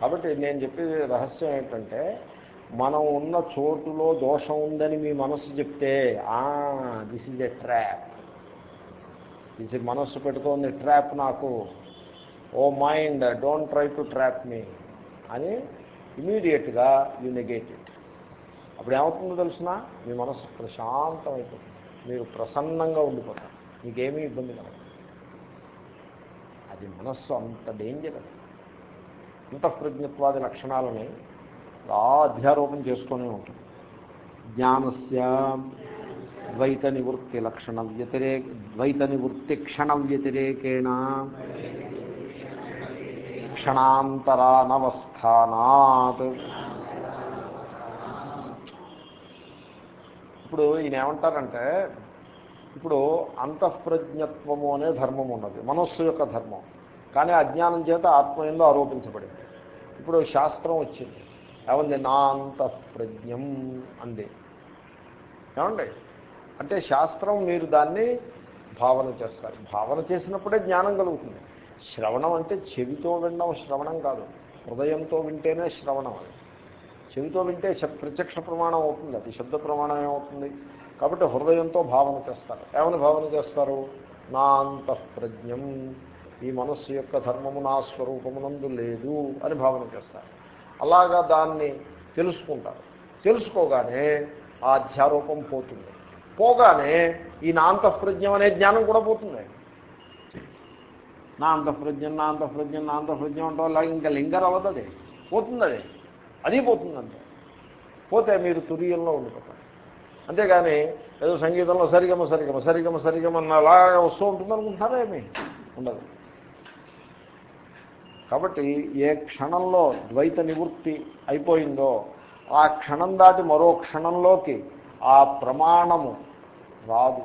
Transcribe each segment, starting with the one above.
కాబట్టి నేను చెప్పే రహస్యం ఏంటంటే మనం ఉన్న చోటులో దోషం ఉందని మీ మనస్సు చెప్తే దిస్ ఈజ్ ఎ ట్రాప్ ఇది మనస్సు పెట్టుతోంది ట్రాప్ నాకు. ఓ mind don't try to trap me అని ఇమీడియట్గా యూ నెగేట్ ఇట్ అప్పుడు ఏమవుతుందో తెలిసిన? మీ మనస్సు ప్రశాంతమైపోతుంది. మీరు ప్రసన్నంగా ఉండిపోతారు. మీకేమీ ఇబ్బంది కలగదు. అది మనస్సు అంత డేంజర్ అది. అంతఃప్రజ్ఞత్వాది లక్షణాలని అలా అధ్యారోపణ చేసుకునే ఉంటుంది. జ్ఞానస్య ద్వైత నివృత్తి లక్షణ వ్యతిరేక ద్వైత నివృత్తి క్షణ వ్యతిరేకేణ క్షణాంతరానవస్థానాత్. ఇప్పుడు ఈయన ఏమంటారంటే ఇప్పుడు అంతఃప్రజ్ఞత్వము అనే ధర్మం ఉన్నది మనస్సు యొక్క ధర్మం. కానీ అజ్ఞానం చేత ఆత్మయంలో ఆరోపించబడింది. ఇప్పుడు శాస్త్రం వచ్చింది. ఏమంది? నా అంతఃప్రజ్ఞం అంది. ఏమండి? అంటే శాస్త్రం మీరు దాన్ని భావన చేస్తారు. భావన చేసినప్పుడే జ్ఞానం కలుగుతుంది. శ్రవణం అంటే చెవితో వినడం శ్రవణం కాదు. హృదయంతో వింటేనే శ్రవణం అది. చెవితో వింటే ప్రత్యక్ష ప్రమాణం అవుతుంది. అది శబ్ద ప్రమాణం ఏమవుతుంది కాబట్టి హృదయంతో భావన చేస్తారు. ఏమని భావన చేస్తారు? నా అంతఃప్రజ్ఞం ఈ మనస్సు యొక్క ధర్మము నా స్వరూపమునందు లేదు అని భావన చేస్తారు. అలాగా దాన్ని తెలుసుకుంటారు. తెలుసుకోగానే ఆ అధ్యారూపం పోతుంది. పోగానే ఈ నా అంతఃప్రజ్ఞం అనే జ్ఞానం కూడా పోతుంది. నా అంతఃప్రజ్ఞం నా అంతఃప్రజ్ఞం నా అంతఃప్రజ్ఞం అంటే వల్ల ఇంకా లింగర్ అవ్వదు అది పోతుంది అది అది పోతుందంటే. పోతే మీరు తురియంలో ఉండిపోతారు. అంతేగాని ఏదో సంగీతంలో సరిగమ సరిగమ సరిగమ సరిగమ అన్న అలాగే వస్తూ ఉంటుంది అనుకుంటున్నారా ఏమి? ఉండదు. కాబట్టి ఏ క్షణంలో ద్వైత నివృత్తి అయిపోయిందో ఆ క్షణం దాటి మరో క్షణంలోకి ఆ ప్రమాణము రాదు.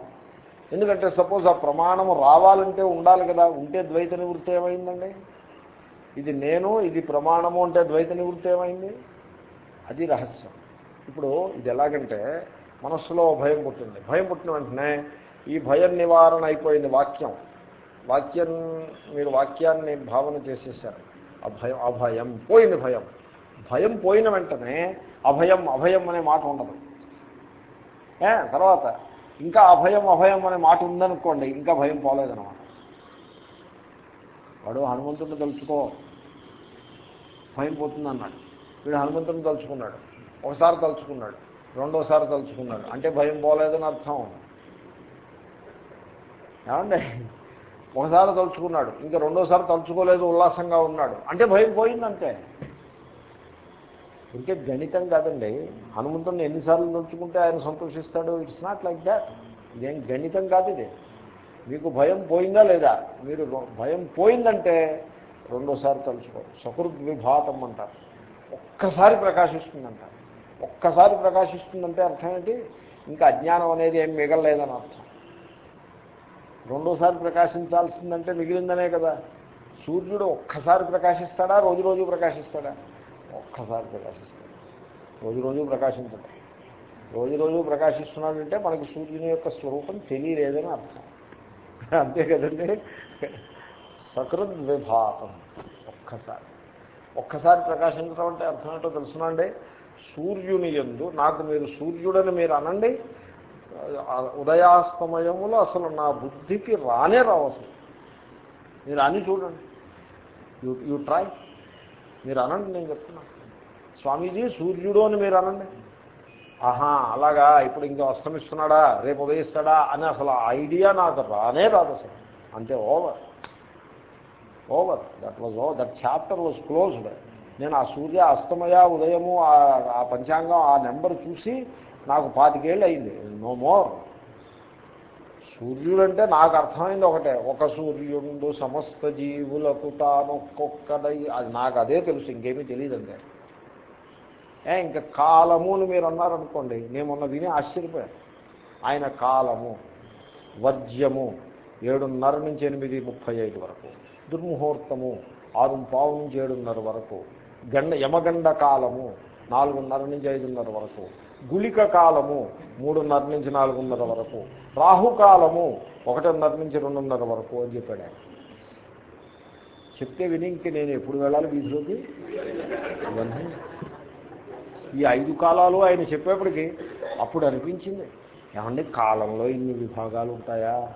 ఎందుకంటే సపోజ్ ఆ ప్రమాణము రావాలంటే ఉండాలి కదా ఉంటే ద్వైత నివృత్తి ఏమైందండి? ఇది నేను ఇది ప్రమాణము అంటే ద్వైత నివృత్తి ఏమైంది? అది రహస్యం. ఇప్పుడు ఇది ఎలాగంటే మనస్సులో భయం పుట్టింది. భయం పుట్టిన వెంటనే ఈ భయం నివారణ అయిపోయింది వాక్యం. వాక్యం మీరు వాక్యాన్ని భావన చేసేసారు. అభయం అభయం పోయింది భయం. భయం పోయిన వెంటనే అభయం అభయం అనే మాట ఉండదు. ఏ తర్వాత ఇంకా అభయం అభయం అనే మాట ఉందనుకోండి ఇంకా భయం పోలేదన్నమాట. వాడు హనుమంతుడిని తలుచుకో. భయం పోతుంది అన్నాడు వీడు హనుమంతుడిని తలుచుకున్నాడు. ఒకసారి తలుచుకున్నాడు. రెండోసారి తలుచుకున్నాడు. అంటే భయం పోలేదని అర్థం. ఏమండి? ఒకసారి తలుచుకున్నాడు. ఇంకా రెండోసారి తలుచుకోలేదు ఉల్లాసంగా ఉన్నాడు. అంటే భయం పోయిందంటే. ఇంకే గణితం కాదండి. హనుమంతుడిని ఎన్నిసార్లు తలుచుకుంటే ఆయన సంతోషిస్తాడు? ఇట్స్ నాట్ లైక్ దాట్ ఇదేం గణితం కాదు ఇది. మీకు భయం పోయిందా లేదా? మీరు రొ- భయం పోయిందంటే రెండోసారి తలుచుకో. సకృద్ విభాతం అంటారు. ఒక్కసారి ప్రకాశిస్తుందంటారు. ఒక్కసారి ప్రకాశిస్తుందంటే అర్థం ఏంటి? ఇంకా అజ్ఞానం అనేది ఏం మిగలలేదని అర్థం. రెండోసారి ప్రకాశించాల్సిందంటే మిగిలిందనే కదా. సూర్యుడు ఒక్కసారి ప్రకాశిస్తాడా? రోజు రోజు ప్రకాశిస్తాడా? ఒక్కసారి ప్రకాశిస్తాడు. రోజు రోజు ప్రకాశించడం. రోజు రోజు ప్రకాశిస్తున్నాడంటే మనకి సూర్యుని యొక్క స్వరూపం తెలియలేదని అర్థం. అంతే కదండి? సకృద్ విభాగం ఒక్కసారి. ఒక్కసారి ప్రకాశించడం అంటే అర్థం ఏంటో తెలుసునండి సూర్యుని ఎందు నాకు మీరు సూర్యుడని మీరు అనండి. ఉదయాస్తమయములు అసలు నా బుద్ధికి రానే రావు అసలు. మీరు అని చూడండి. You you try. మీరు అనండి నేను చెప్తున్నాను స్వామీజీ సూర్యుడు అని మీరు అనండి. ఆహా అలాగా ఇప్పుడు ఇంకా అస్తమిస్తున్నాడా రేపు ఉదయిస్తాడా అని అసలు ఆ ఐడియా నాకు రానే రాదు అసలు. అంతే over. Over. That was over that chapter was closed నేను ఆ సూర్య అస్తమయ ఉదయము ఆ- ఆ పంచాంగం ఆ నెంబర్ చూసి నాకు పాతికేళ్ళు అయింది నో మోర్ సూర్యుడంటే నాకు అర్థమైంది ఒకటే. ఒక సూర్యుడు సమస్త జీవులకు తానొక్కొక్కడై అది నాకు అదే తెలుసు ఇంకేమీ తెలియదండి ఏ ఇంకా కాలము అని మీరు అన్నారనుకోండి నేను మొన్న విని ఆశ్చర్యపోయాను. ఆయన కాలము వజ్యము ఏడున్నర నుంచి ఎనిమిది ముప్పై ఐదు వరకు దుర్ముహూర్తము ఆరు పావు నుంచి ఏడున్నర వరకు గండ యమగండ కాలము నాలుగున్నర నుంచి ఐదున్నర వరకు గుళిక కాలము మూడున్నర నుంచి నాలుగున్నర వరకు. రాహుకాలము ఒకటిన్నర నుంచి రెండున్నర వరకు అని చెప్పాడు ఆయన. చెప్తే విని ఇంక నేను ఎప్పుడు వెళ్ళాలి వీధిలోకి ఇవన్నీ. ఈ ఐదు కాలాలు ఆయన చెప్పేప్పటికి అప్పుడు అనిపించింది. ఏమండి కాలంలో ఇన్ని విభాగాలు ఉంటాయా?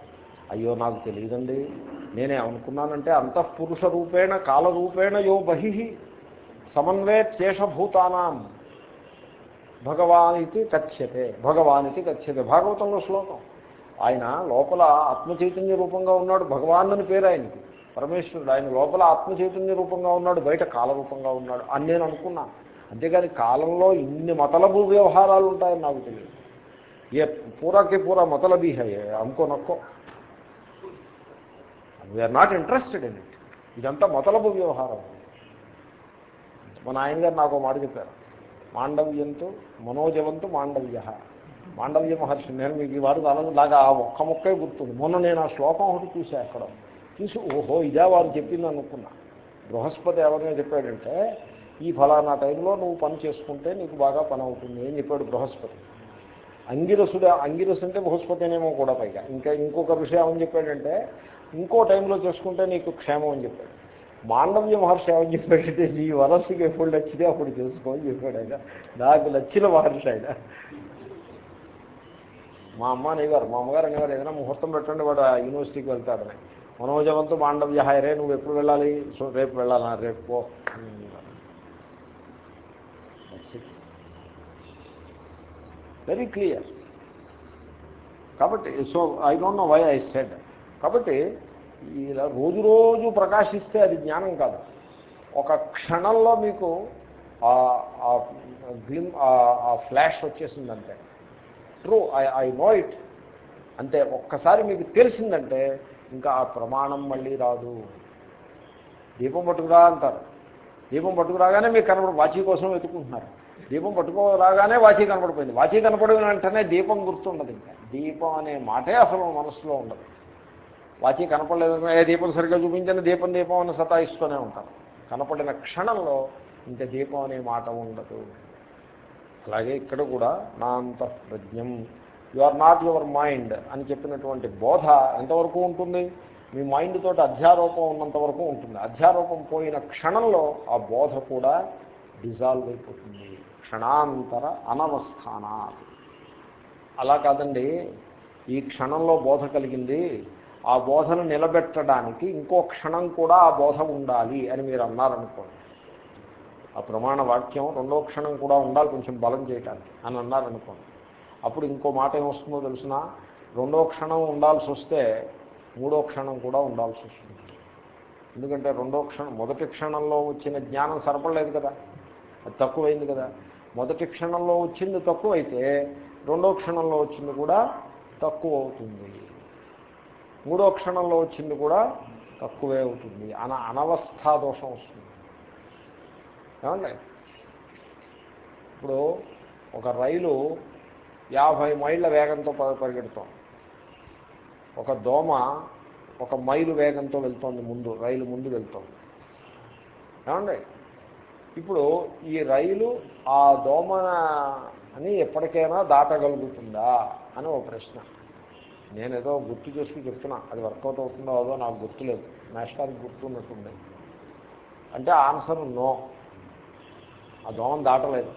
అయ్యో నాకు తెలియదండి. నేనేమనుకున్నానంటే అంతఃపురుష రూపేణ కాలరూపేణ యో బహి సమన్వయ శేషభూతానాం భగవాన్ ఇది కథ్యతే భగవాన్ ఇది కథ్యతే. భాగవతంలో శ్లోకం. ఆయన లోపల ఆత్మచైతన్య రూపంగా ఉన్నాడు భగవాన్ అని పేరు ఆయనకి. పరమేశ్వరుడు ఆయన లోపల ఆత్మచైతన్య రూపంగా ఉన్నాడు బయట కాలరూపంగా ఉన్నాడు అని నేను అనుకున్నాను అంతేగాని కాలంలో ఇన్ని మతలబు వ్యవహారాలు ఉంటాయని నాకు తెలియదు. ఏ పూరాకి పూరా మతలబీ హై అనుకో నక్కో. We are not interested in it ఇదంతా మతలబు వ్యవహారం. మన ఆయన గారు నాకు మాట చెప్పారు. మాండవ్యంతో మనోజవంతో మాండవ్య. మాండవ్య మహర్షి నేను మీకు ఈ వారు అలాగా ఆ ఒక్క మొక్కే గుర్తుంది. మొన్న నేను ఆ శ్లోకం ఒకటి చూసా అక్కడ చూసి ఓహో ఇదే వారు చెప్పింది అనుకున్నా. బృహస్పతి ఎవరైనా చెప్పాడంటే ఈ ఫలానా టైంలో నువ్వు పని చేసుకుంటే నీకు బాగా పని అవుతుంది అని చెప్పాడు బృహస్పతి. అంగిరసుడు అంగిరస్ అంటే బృహస్పతి అనేమో కూడా పైగా. ఇంకా ఇంకొక విషయం ఏమని చెప్పాడంటే ఇంకో టైంలో చేసుకుంటే నీకు క్షేమం అని చెప్పాడు. మాండవ్య మహర్షి ఏమని చెప్పాడంటే ఈ వరస్సుకి ఎప్పుడు నచ్చితే అప్పుడు చేసుకో చెప్పాడు ఆయన. నాకు నచ్చిన మహర్షి ఆయన. మా అమ్మ అనేవారు మా అమ్మగారు అనేవారు ఏదైనా ముహూర్తం పెట్టండి వాడు ఆ యూనివర్సిటీకి వెళ్తాడని మనోజవంతో మాండవ్య హాయరే నువ్వు ఎప్పుడు వెళ్ళాలి? సో రేపు వెళ్ళాలా? రేపు పో. వెరీ క్లియర్ కాబట్టి so I don't know why I said కాబట్టి ఇలా రోజు రోజు ప్రకాశిస్తే అది జ్ఞానం కాదు. ఒక క్షణంలో మీకు గ్లిమ్ ఆ flash వచ్చేసిందంటే. True I I know it. అంటే ఒక్కసారి మీకు తెలిసిందంటే ఇంకా ఆ ప్రమాణం మళ్ళీ రాదు. దీపం పట్టుకురా అంటారు. దీపం పట్టుకురాగానే మీకు కనపడు వాచి కోసం వెతుకుంటున్నారు దీపం పట్టుకోరాగానే వాచి కనపడిపోయింది. వాచి కనపడిన వెంటనే దీపం గుర్తుండదు ఇంకా. దీపం అనే మాటే అసలు మనసులో ఉండదు. వాచి కనపడలేదు ఏ దీపం సరిగ్గా చూపించిన దీపం దీపం అని సతాయిస్తూనే ఉంటారు కనపడిన క్షణంలో ఇంక దీపం అనే మాట ఉండదు. అలాగే ఇక్కడ కూడా నా అంత Prajnam you are not your mind అని చెప్పినటువంటి బోధ ఎంతవరకు ఉంటుంది? మీ మైండ్ తోటి అధ్యారోపం ఉన్నంత వరకు ఉంటుంది. అధ్యారూపం పోయిన క్షణంలో ఆ బోధ కూడా డిజాల్వ్ అయిపోతుంది. క్షణాంతర అనవస్థానా అలా కాదండి ఈ క్షణంలో బోధ కలిగింది ఆ బోధను నిలబెట్టడానికి ఇంకో క్షణం కూడా ఆ బోధ ఉండాలి అని మీరు అన్నారనుకోండి. ఆ ప్రమాణ వాక్యం రెండో క్షణం కూడా ఉండాలి కొంచెం బలం చేయటానికి అని అన్నారనుకోండి. అప్పుడు ఇంకో మాట ఏమొస్తుందో తెలిసిన? రెండో క్షణం ఉండాల్సి వస్తే మూడో క్షణం కూడా ఉండాల్సి వస్తుంది. ఎందుకంటే రెండో క్షణం మొదటి క్షణంలో వచ్చిన జ్ఞానం సరపడలేదు కదా. అది తక్కువైంది కదా. మొదటి క్షణంలో వచ్చింది తక్కువైతే రెండో క్షణంలో వచ్చింది కూడా తక్కువ అవుతుంది. మూడో క్షణంలో వచ్చింది కూడా తక్కువే అవుతుంది. అన అనవస్థా దోషం వస్తుంది. ఏమండి? ఇప్పుడు ఒక రైలు యాభై మైళ్ళ వేగంతో పరిగెడుతాం ఒక దోమ ఒక మైలు వేగంతో వెళ్తోంది ముందు రైలు ముందు వెళ్తోంది. ఏమండి? ఇప్పుడు ఈ రైలు ఆ దోమ అని ఎప్పటికైనా దాటగలుగుతుందా అని ఒక ప్రశ్న. నేను ఏదో గుర్తు చేసుకుని చెప్తున్నా. అది వర్కౌట్ అవుతుందో అదో నాకు గుర్తులేదు. నేషనల్కి గుర్తున్నట్టుంది. అంటే ఆన్సర్ నో. ఆ దోమ దాటలేదు.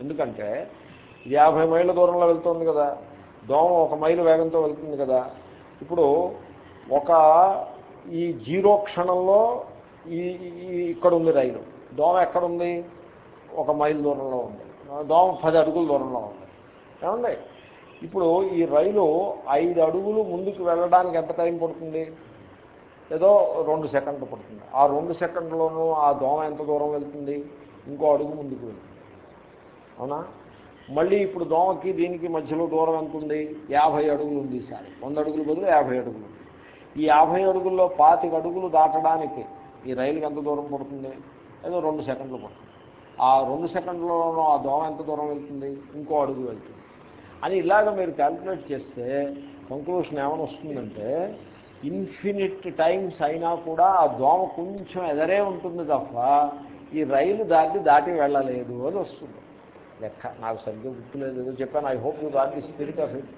ఎందుకంటే యాభై మైళ్ళ దూరంలో వెళ్తుంది కదా. దోమ ఒక మైలు వేగంతో వెళ్తుంది కదా. ఇప్పుడు ఒక ఈ జీరో క్షణంలో ఈ ఇక్కడ ఉంది రైలు. దోమ ఎక్కడుంది? ఒక మైల్ దూరంలో ఉంది. దోమ పది అడుగుల దూరంలో ఉంది. ఏమండి? ఇప్పుడు ఈ రైలు ఐదు అడుగులు ముందుకు వెళ్ళడానికి ఎంత టైం పడుతుంది? ఏదో రెండు సెకండ్లు పడుతుంది. ఆ రెండు సెకండ్లోనూ ఆ దోమ ఎంత దూరం వెళ్తుంది? ఇంకో అడుగు ముందుకు వెళ్తుంది. అవునా? మళ్ళీ ఇప్పుడు దోమకి దీనికి మధ్యలో దూరం ఎంత ఉంది? యాభై అడుగులు ఉంది ఈసారి. వంద అడుగులు బదులు యాభై అడుగులు ఈ యాభై అడుగుల్లో పాతిక అడుగులు దాటడానికి ఈ రైలుకి ఎంత దూరం పడుతుంది? ఏదో రెండు సెకండ్లు పడుతుంది. ఆ రెండు సెకండ్లలోనూ ఆ దోమ ఎంత దూరం వెళ్తుంది? ఇంకో అడుగు వెళ్తుంది. అని ఇలాగ మీరు క్యాల్కులేట్ చేస్తే కంక్లూషన్ ఏమైనా వస్తుందంటే ఇన్ఫినిట్ టైమ్స్ అయినా కూడా ఆ దోమ కొంచెం ఎదరే ఉంటుంది తప్ప ఈ రైలు దాటి దాటి వెళ్ళలేదు అని వస్తుంది. లెక్క. నాకు సరిగ్గా గుర్తులేదు. ఏదో చెప్పాను. I hope you got the spirit of it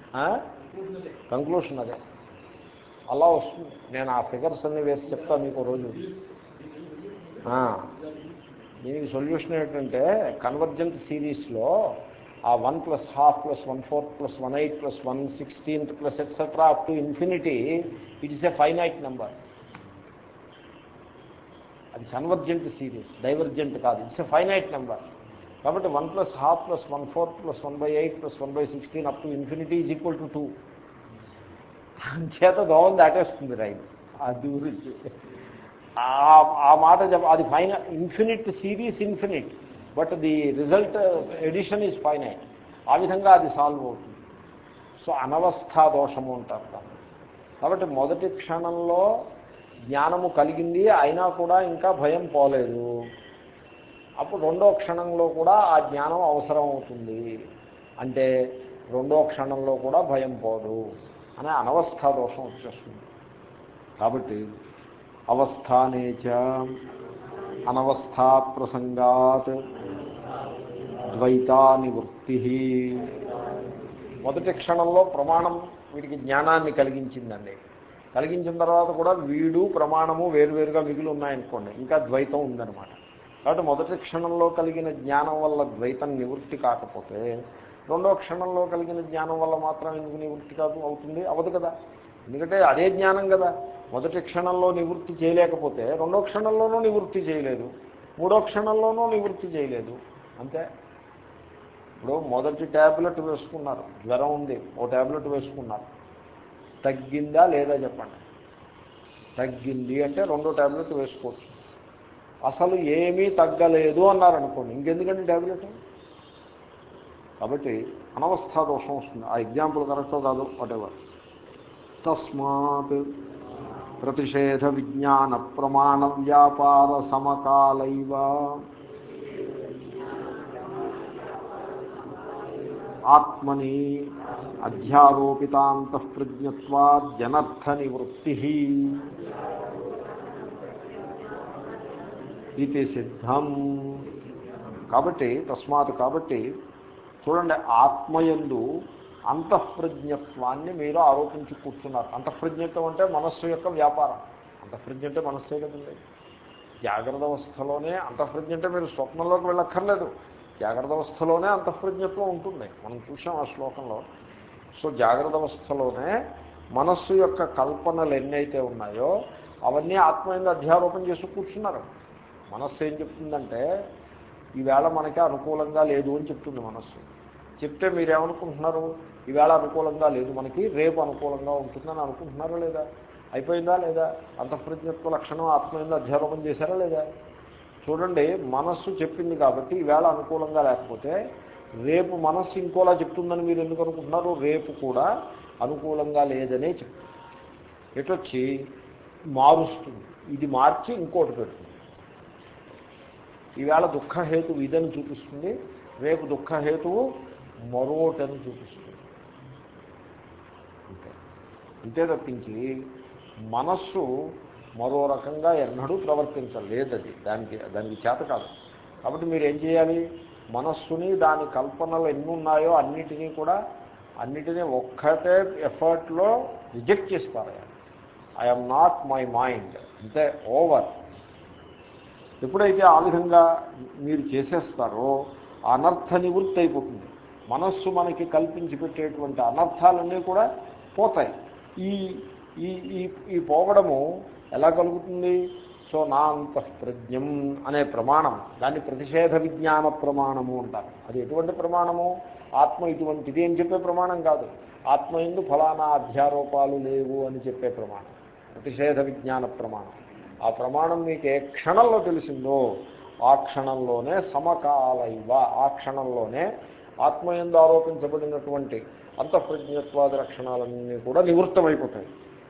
conclusion అదే. అలా వస్తుంది. నేను ఆ ఫిగర్స్ అన్ని వేసి చెప్తాను మీకు రోజు. దీనికి సొల్యూషన్ ఏంటంటే కన్వర్జెంట్ సిరీస్లో ఆ one plus half plus one fourth plus one eight plus one sixteenth plus et cetera up to infinity it is a finite number అది కన్వర్జెంట్ సిరీస్ డైవర్జెంట్ కాదు ఇట్స్ ఎ ఫైనైట్ నెంబర్ కాబట్టి one plus half plus one fourth plus one by eight plus one by sixteen up to infinity is equal to two చేత దోవం దాటేస్తుంది rail అది గురించి ఆ మాట చెప్ప అది ఫైన infinite series infinite but the result addition is finite. ఆ విధంగా అది సాల్వ్ అవుతుంది. సో అనవస్థా దోషము అంటారు దాన్ని. కాబట్టి మొదటి క్షణంలో జ్ఞానము కలిగింది అయినా కూడా ఇంకా భయం పోలేదు. అప్పుడు రెండో క్షణంలో కూడా ఆ జ్ఞానం అవసరం అవుతుంది. అంటే రెండో క్షణంలో కూడా భయం పోదు అనే అనవస్థా దోషం వచ్చేస్తుంది. కాబట్టి అవస్థానేచ అనవస్థా ప్రసంగాత్ ద్వైతా నివృత్తి మొదటి క్షణంలో ప్రమాణం వీడికి జ్ఞానాన్ని కలిగించిందండి. కలిగించిన తర్వాత కూడా వీడు ప్రమాణము వేరువేరుగా మిగిలి ఉన్నాయనుకోండి ఇంకా ద్వైతం ఉందన్నమాట. కాబట్టి మొదటి క్షణంలో కలిగిన జ్ఞానం వల్ల ద్వైతం నివృత్తి కాకపోతే రెండో క్షణంలో కలిగిన జ్ఞానం వల్ల మాత్రం ఎందుకు నివృత్తి కాదు అవుతుంది? అవదు కదా. ఎందుకంటే అదే జ్ఞానం కదా. మొదటి క్షణంలో నివృత్తి చేయలేకపోతే రెండో క్షణంలోనూ నివృత్తి చేయలేదు. మూడో క్షణంలోనూ నివృత్తి చేయలేదు. అంతే? ఇప్పుడు మొదటి ట్యాబ్లెట్ వేసుకున్నారు. జ్వరం ఉంది ఓ ట్యాబ్లెట్ వేసుకున్నారు. తగ్గిందా లేదా చెప్పండి. తగ్గింది అంటే రెండో ట్యాబ్లెట్ వేసుకోవచ్చు. అసలు ఏమీ తగ్గలేదు అన్నారనుకోండి ఇంకెందుకండి ట్యాబ్లెట్ కాబట్టి అనవస్థా దోషం వస్తుంది. ఆ ఎగ్జాంపుల్ కరెక్టో కాదు వాటెవర్ తస్మాత్ ప్రతిషేధ విజ్ఞాన ప్రమాణ వ్యాపార సమకాలైవ ఆత్మని అధ్యారోపితాంతఃప్రజ్ఞత్వా జనర్థ నివృత్తి ఇది సిద్ధం. కాబట్టి తస్మాత్ కాబట్టి చూడండి ఆత్మయందు అంతఃప్రజ్ఞత్వాన్ని మీరు ఆరోపించి కూర్చున్నారు. అంతఃప్రజ్ఞత్వం అంటే మనస్సు యొక్క వ్యాపారం. అంతఃప్రజ్ఞ అంటే మనస్సే కదండి. జాగ్రత్త అవస్థలోనే అంతఃప్రజ్ఞ అంటే మీరు స్వప్నంలోకి వెళ్ళక్కర్లేదు. జాగ్రత్త అవస్థలోనే అంతఃప్రజ్ఞత్వం ఉంటుంది. మనం చూసాం ఆ శ్లోకంలో. సో జాగ్రత్త అవస్థలోనే మనస్సు యొక్క కల్పనలు ఎన్నైతే ఉన్నాయో అవన్నీ ఆత్మయంగా అధ్యారోపణ చేసి కూర్చున్నారు. మనస్సు ఏం చెప్తుందంటే ఈవేళ మనకి అనుకూలంగా లేదు అని చెప్తుంది మనస్సు. చెప్తే మీరేమనుకుంటున్నారు? ఈవేళ అనుకూలంగా లేదు మనకి రేపు అనుకూలంగా ఉంటుందని అనుకుంటున్నారా లేదా? అయిపోయిందా లేదా? అంతఃప్రజ్ఞత్వ లక్షణం ఆత్మయంగా అధ్యారోపణ చేశారా లేదా? చూడండి మనస్సు చెప్పింది కాబట్టి ఈవేళ అనుకూలంగా లేకపోతే రేపు మనస్సు ఇంకోలా చెప్తుందని మీరు ఎందుకు అనుకుంటున్నారు? రేపు కూడా అనుకూలంగా లేదనే చెప్తుంది. ఎటొచ్చి? మారుస్తుంది. ఇది మార్చి ఇంకోటి పెడుతుంది. ఈవేళ దుఃఖహేతువు ఇదని చూపిస్తుంది రేపు దుఃఖహేతువు మరోటని చూపిస్తుంది. అంతే. అంతే తప్పించి మనస్సు మరో రకంగా ఎన్నడూ ప్రవర్తించలేదు అది దానికి దానికి చేత కాదు. కాబట్టి మీరు ఏం చేయాలి? మనస్సుని దాని కల్పనలు ఎన్ని ఉన్నాయో అన్నిటినీ కూడా అన్నిటినీ ఒక్కటే ఎఫర్ట్లో రిజెక్ట్ చేసి పారేయాలి. ఐఎమ్ నాట్ మై మైండ్ అంటే ఓవర్. ఎప్పుడైతే ఆ విధంగా మీరు చేసేస్తారో అనర్థ నివృత్తి అయిపోతుంది మనస్సు మనకి కల్పించి పెట్టేటువంటి అనర్థాలన్నీ కూడా పోతాయి. ఈ ఈ ఈ పోవడము ఎలా కలుగుతుంది? సో నా అంతఃప్రజ్ఞం అనే ప్రమాణం. దాన్ని ప్రతిషేధ విజ్ఞాన ప్రమాణము అంటారు. అది ఎటువంటి ప్రమాణము? ఆత్మ ఇటువంటిది అని చెప్పే ప్రమాణం కాదు. ఆత్మ ఎందు ఫలానా అధ్యారోపాలు లేవు అని చెప్పే ప్రమాణం. ప్రతిషేధ విజ్ఞాన ప్రమాణం. ఆ ప్రమాణం మీకు ఏ క్షణంలో తెలిసిందో ఆ క్షణంలోనే సమకాలైవ ఆ క్షణంలోనే ఆత్మయందు ఆరోపించబడినటువంటి అంతఃప్రజ్ఞత్వాది లక్షణాలన్నీ కూడా నివృత్తమైపోతాయి.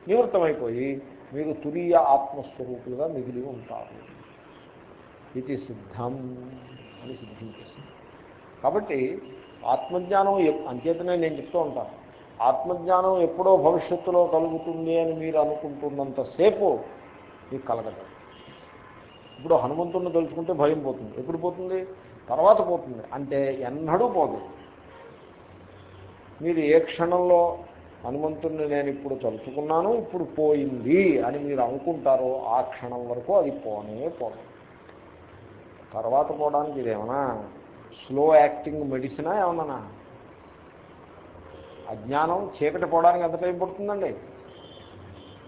నివృత్తమైపోయి మీరు తురీయ ఆత్మస్వరూపులుగా మిగిలి ఉంటారు. ఇది సిద్ధం అని సిద్ధించేసింది కాబట్టి ఆత్మజ్ఞానం అంచేతనే నేను చెప్తూ ఉంటాను ఆత్మజ్ఞానం ఎప్పుడో భవిష్యత్తులో కలుగుతుంది అని మీరు అనుకుంటున్నంతసేపు మీకు కలగదు. ఇప్పుడు హనుమంతుడిని తెలుసుకుంటే భయం పోతుంది. ఎప్పుడు పోతుంది? తర్వాత పోతుంది. అంటే ఎన్నడూ పోదు. మీరు ఏ క్షణంలో హనుమంతుడిని నేను ఇప్పుడు తలుచుకున్నాను ఇప్పుడు పోయింది అని మీరు అనుకుంటారో ఆ క్షణం వరకు అది పోనే పోను. తర్వాత పోవడానికి ఇదేమన్నా స్లో యాక్టింగ్ మెడిసినా ఏమన్నా అజ్ఞానం చీకటి పోవడానికి ఎంత టైం పడుతుందండి?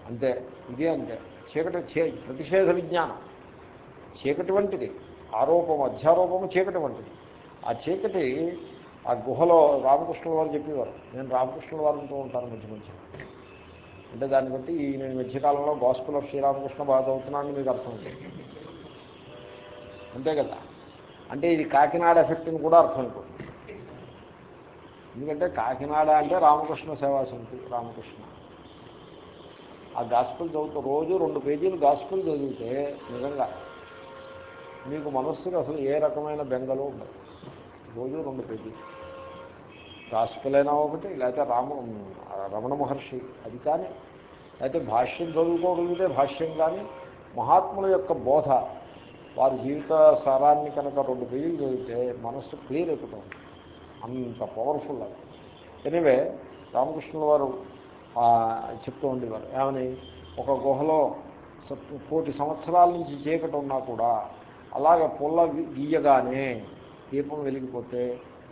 అంతే ఇదే అంతే. చీకటి చే ప్రతిషేధ విజ్ఞానం. చీకటి వంటిది. ఆరోపం అధ్యారోపము చీకటి వంటిది. ఆ చీకటి ఆ గుహలో రామకృష్ణుల వారు చెప్పేవారు. నేను రామకృష్ణుల వారితో ఉంటాను మధ్య మధ్య. అంటే దాన్ని బట్టి ఈ నేను మధ్యకాలంలో గాస్పుల్ ఆఫ్ శ్రీరామకృష్ణ బాగా చదువుతున్నానని మీకు అర్థం ఉంది అంతే కదా? అంటే ఇది కాకినాడ ఎఫెక్ట్ అని కూడా అర్థమైపోతుంది ఎందుకంటే కాకినాడ అంటే రామకృష్ణ సేవా సమితి రామకృష్ణ. ఆ గాస్పుల్ చదువుతూ రోజు రెండు పేజీలు గాస్పుల్ చదివితే నిజంగా మీకు మనస్సుకు అసలు ఏ రకమైన బెంగలు ఉండదు. రోజు రెండు పేజీలు. శాస్త్రులైనా ఒకటి లేకపోతే రామ రమణ మహర్షి. అది కానీ లేకపోతే భాష్యం చదువుకోగలిగితే భాష్యం కానీ మహాత్ముల యొక్క బోధ వారి జీవిత సారాన్ని కనుక రెండు పేజీలు చదివితే మనస్సు క్లియర్ అయిపోతుంది. అంత పవర్ఫుల్ అది. ఎనివే రామకృష్ణుల వారు చెప్తూ ఉండేవారు ఏమని? ఒక గుహలో కోటి సంవత్సరాల నుంచి చీకటి ఉన్నా కూడా అలాగ పుల్ల గీయగానే దీపం వెలిగిపోతే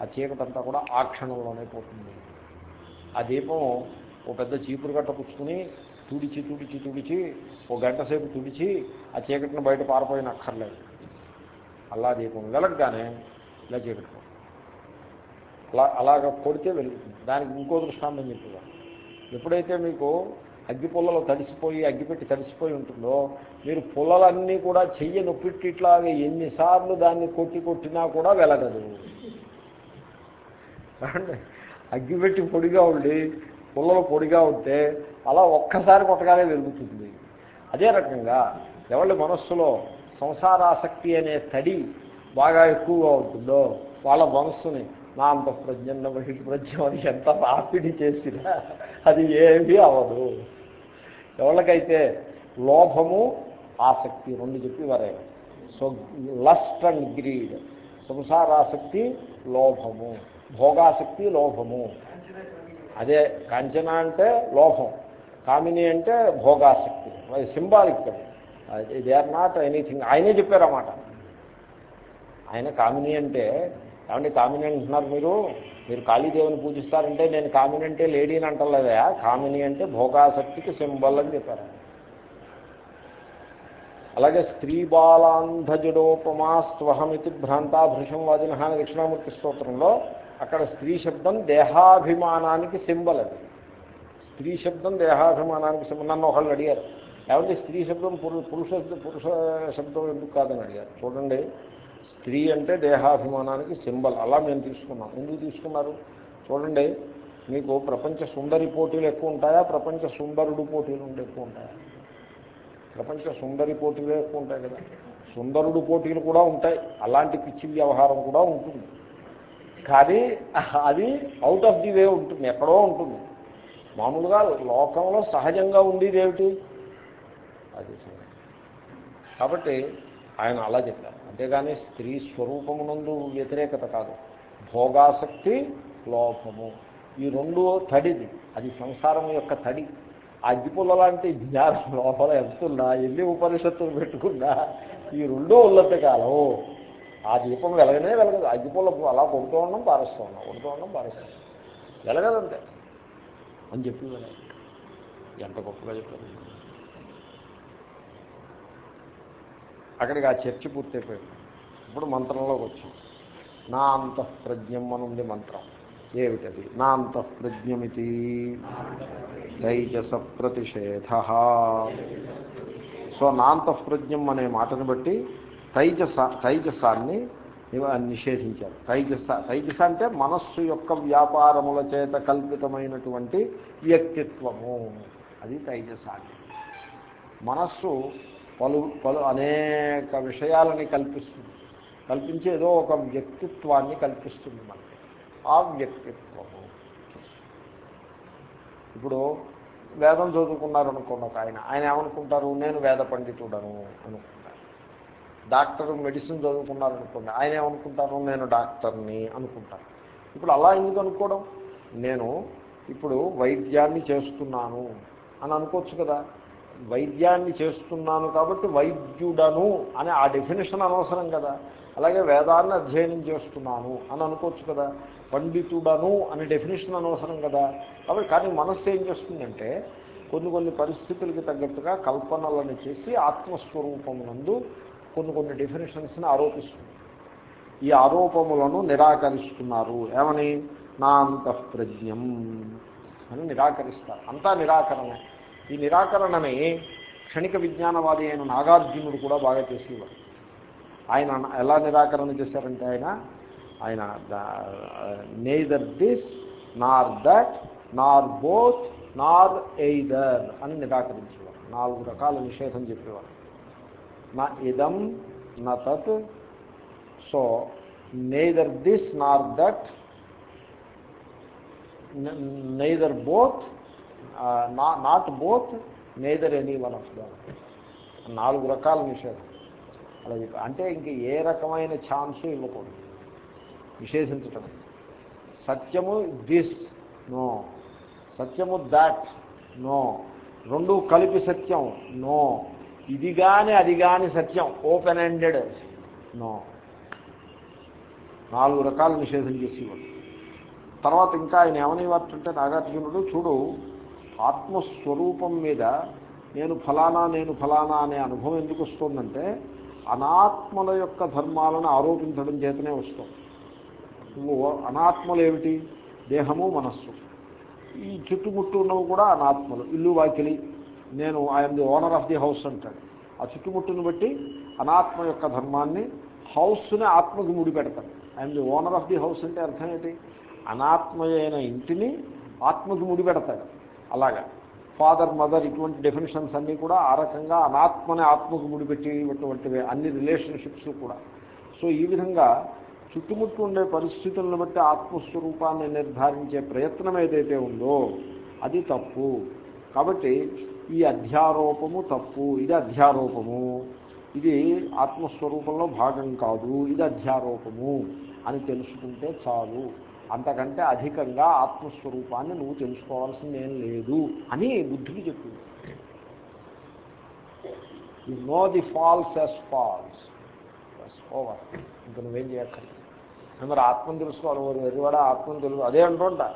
ఆ చీకటంతా కూడా ఆ క్షణంలోనే పోతుంది. ఆ దీపం ఓ పెద్ద చీపురు గట్ట పుచ్చుకుని తుడిచి తుడిచి తుడిచి ఓ గంట సేపు తుడిచి ఆ చీకటిని బయట పారిపోయిన అక్కర్లేదు అలా దీపం వెలగగానే ఇలా చీకటి అలా అలాగ కొడితే వెలుగుతుంది. దానికి ఇంకో దృష్టాంతం చెప్పేవారు ఎప్పుడైతే మీకు అగ్గి పుల్లలో తడిసిపోయి అగ్గిపెట్టి తడిసిపోయి ఉంటుందో మీరు పుల్లలన్నీ కూడా చెయ్యి నొప్పిట్టి ఇట్లాగా ఎన్నిసార్లు దాన్ని కొట్టి కొట్టినా కూడా వెలగదు. అగ్గిపెట్టి పొడిగా ఉండి పుల్లలు పొడిగా ఉంటే అలా ఒక్కసారి కొట్టగానే వెలుగుతుంది అదే రకంగా ఎవరి మనస్సులో సంసారాసక్తి అనే తడి బాగా ఎక్కువగా ఉంటుందో వాళ్ళ మనస్సుని నా అంత ప్రజ్ఞన్న బహిర్ ప్రజ్ఞం అని ఎంత రాపిడి చేసినా అది ఏమీ అవ్వదు. ఎవరికైతే లోభము ఆసక్తి రెండు చెప్పి వరే. So lust and greed. సంసారాసక్తి లోభము. భోగాసక్తి లోభము. అదే కాంచన అంటే లోభం కామిని అంటే భోగాసక్తి అది symbolic they are not anything. ఆయనే చెప్పారన్నమాట. ఆయన కామిని అంటే ఏమంటే కామిని అంటున్నారు మీరు? మీరు కాళీదేవిని పూజిస్తారంటే నేను కామిని అంటే లేడీని అంటలేదా? కామిని అంటే భోగాసక్తికి సింబల్ అని చెప్పారు. అలాగే స్త్రీ బాలాంధజుడోపమాస్త్వహమితి భ్రాంతాభృషంవాదిన అని దక్షిణామూర్తి స్తోత్రంలో అక్కడ స్త్రీ శబ్దం దేహాభిమానానికి సింబల్ అది. స్త్రీ శబ్దం దేహాభిమానానికి సింబల్. నన్ను ఒకళ్ళు అడిగారు. ఏమంటే స్త్రీ శబ్దం పురుష పురుష శబ్దం ఎందుకు కాదని అడిగారు. చూడండి స్త్రీ అంటే దేహాభిమానానికి సింబల్. అలా మేము తీసుకున్నాం. ఎందుకు తీసుకున్నారు? చూడండి మీకు ప్రపంచ సుందరి పోటీలు ఎక్కువ ఉంటాయా? ప్రపంచ సుందరుడు పోటీలు ఉండే ఎక్కువ ఉంటాయా? ప్రపంచ సుందరి పోటీలు ఎక్కువ ఉంటాయి కదా. సుందరుడు పోటీలు కూడా ఉంటాయి. అలాంటి పిచ్చి వ్యవహారం కూడా ఉంటుంది. కానీ అది అవుట్ ఆఫ్ ది వే ఉంటుంది ఎక్కడో ఉంటుంది. మామూలుగా లోకంలో సహజంగా ఉండేది ఏమిటి? అది కాబట్టి ఆయన అలా చెప్పారు. అంతేగాని స్త్రీ స్వరూపమునందు వ్యతిరేకత కాదు. భోగాసక్తి లోపము. ఈ రెండు తడిది. అది సంసారం యొక్క తడి. అగ్గిపుల్ల లాంటి జ్ఞానం లోపల ఎంతున్నా ఎన్ని ఉపనిషత్తులు పెట్టుకున్నా ఈ రెండో ఉన్నత కాలం ఆ దీపం వెలగనే వెలగదు. అగ్గిపూల అలా కొడుతూ ఉన్నాం పారుస్తూ ఉన్నాం కొడుతూ ఉన్నాం పారేస్తూ వెలగదంతే. అని చెప్పి ఎంత గొప్పగా చెప్పారు అక్కడికి ఆ చర్చ పూర్తయిపోయింది. ఇప్పుడు మంత్రంలోకి వచ్చాం. నా అంతఃప్రజ్ఞం ఉంది మంత్రం. ఏమిటది? నా అంతఃప్రజ్ఞమితి. తైజస ప్రతిషేధ. సో నా అంతఃప్రజ్ఞం అనే మాటను బట్టి తైజస తైజసాన్ని నిషేధించారు. తైజస తైజస అంటే మనస్సు యొక్క వ్యాపారముల చేత కల్పితమైనటువంటి వ్యక్తిత్వము. అది తైజసాన్ని మనస్సు పలు పలు అనేక విషయాలని కల్పిస్తుంది. కల్పించి ఏదో ఒక వ్యక్తిత్వాన్ని కల్పిస్తుంది మనకి. ఆ వ్యక్తిత్వము. ఇప్పుడు వేదం చదువుకున్నారనుకోండి ఒక ఆయన. ఆయన ఏమనుకుంటారు? నేను వేద పండితుడను అనుకుంటారు డాక్టర్ మెడిసిన్ చదువుకున్నారనుకోండి ఆయన ఏమనుకుంటారు? నేను డాక్టర్ని అనుకుంటాను. ఇప్పుడు అలా ఎందుకు అనుకోవడం? నేను ఇప్పుడు వైద్యాన్ని చేస్తున్నాను అని అనుకోవచ్చు కదా. వైద్యాన్ని చేస్తున్నాను కాబట్టి వైద్యుడను అనే ఆ డెఫినేషన్ అనవసరం కదా. అలాగే వేదాన్ని అధ్యయనం చేస్తున్నాను అని అనుకోవచ్చు కదా. పండితుడను అనే డెఫినేషన్ అనవసరం కదా. కాబట్టి కానీ మనస్సు ఏం చేస్తుందంటే కొన్ని కొన్ని పరిస్థితులకి తగ్గట్టుగా కల్పనలను చేసి ఆత్మస్వరూపమునందు కొన్ని కొన్ని డెఫినేషన్స్ని ఆరోపిస్తుంది. ఈ ఆరోపములను నిరాకరిస్తున్నారు. ఏమని? నా అంతఃప్రజ్ఞం అని నిరాకరిస్తారు. అంతా నిరాకరణే. ఈ నిరాకరణని క్షణిక విజ్ఞానవాది అయిన నాగార్జునుడు కూడా బాగా చేసేవాడు. ఆయన ఎలా నిరాకరణ చేశారంటే ఆయన ఆయన neither this nor that nor both nor either అని నిరాకరించేవారు నాలుగు రకాల నిషేధం చెప్పేవారు నా ఇదం నా తత్ so neither this nor that neither both not both neither any one of them నాలుగు రకాల నిషేధం. అలా చెప్పి అంటే ఇంక ఏ రకమైన ఛాన్స్ ఇవ్వకూడదు. విశేషించటం. సత్యము దిస్ నో సత్యము దాట్ నో రెండు కలిపి సత్యం నో ఇది కానీ అది కానీ సత్యం. ఓపెన్ ఎండెడ్ నో నాలుగు రకాల నిషేధం చేసేవాడు. తర్వాత ఇంకా ఆయన ఏమని వార్తంటే నాగార్జునుడు చూడు ఆత్మస్వరూపం మీద నేను ఫలానా నేను ఫలానా అనే అనుభవం ఎందుకు వస్తుందంటే అనాత్మల యొక్క ధర్మాలను ఆరోపించడం చేతనే వస్తుంది. నువ్వు అనాత్మలు ఏమిటి? దేహము మనస్సు. ఈ చుట్టుముట్టు ఉన్నవి కూడా అనాత్మలు. ఇల్లు వాకిలి నేను I'm the owner of the house అంటాడు. ఆ చుట్టుముట్టును బట్టి అనాత్మ యొక్క ధర్మాన్ని హౌస్ని ఆత్మకు ముడిపెడతాడు. I'm the owner of the house అంటే అర్థం ఏంటి? అనాత్మయైన ఇంటిని ఆత్మకు ముడిపెడతాడు. అలాగా. ఫాదర్ మదర్ ఇటువంటి డెఫినేషన్స్ అన్నీ కూడా ఆ రకంగా అనాత్మని ఆత్మకు ముడిపెట్టేటువంటివి అన్ని రిలేషన్షిప్స్ కూడా. సో ఈ విధంగా చుట్టుముట్టు ఉండే పరిస్థితులను బట్టి ఆత్మస్వరూపాన్ని నిర్ధారించే ప్రయత్నం ఏదైతే ఉందో అది తప్పు. కాబట్టి ఈ అధ్యారోపము తప్పు ఇది అధ్యారోపము. ఇది ఆత్మస్వరూపంలో భాగం కాదు ఇది అధ్యారోపము అని తెలుసుకుంటే చాలు. అంతకంటే అధికంగా ఆత్మస్వరూపాన్ని నువ్వు తెలుసుకోవాల్సింది ఏం లేదు అని బుద్ధుడు చెప్పింది you know the false as false over ఇంకా నువ్వేం చేయక్కర్లేదు. మరి ఆత్మను తెలుసుకోవాలి ఎవరు ఎదువాడ ఆత్మను తెలుసు అదే అంటుంటా.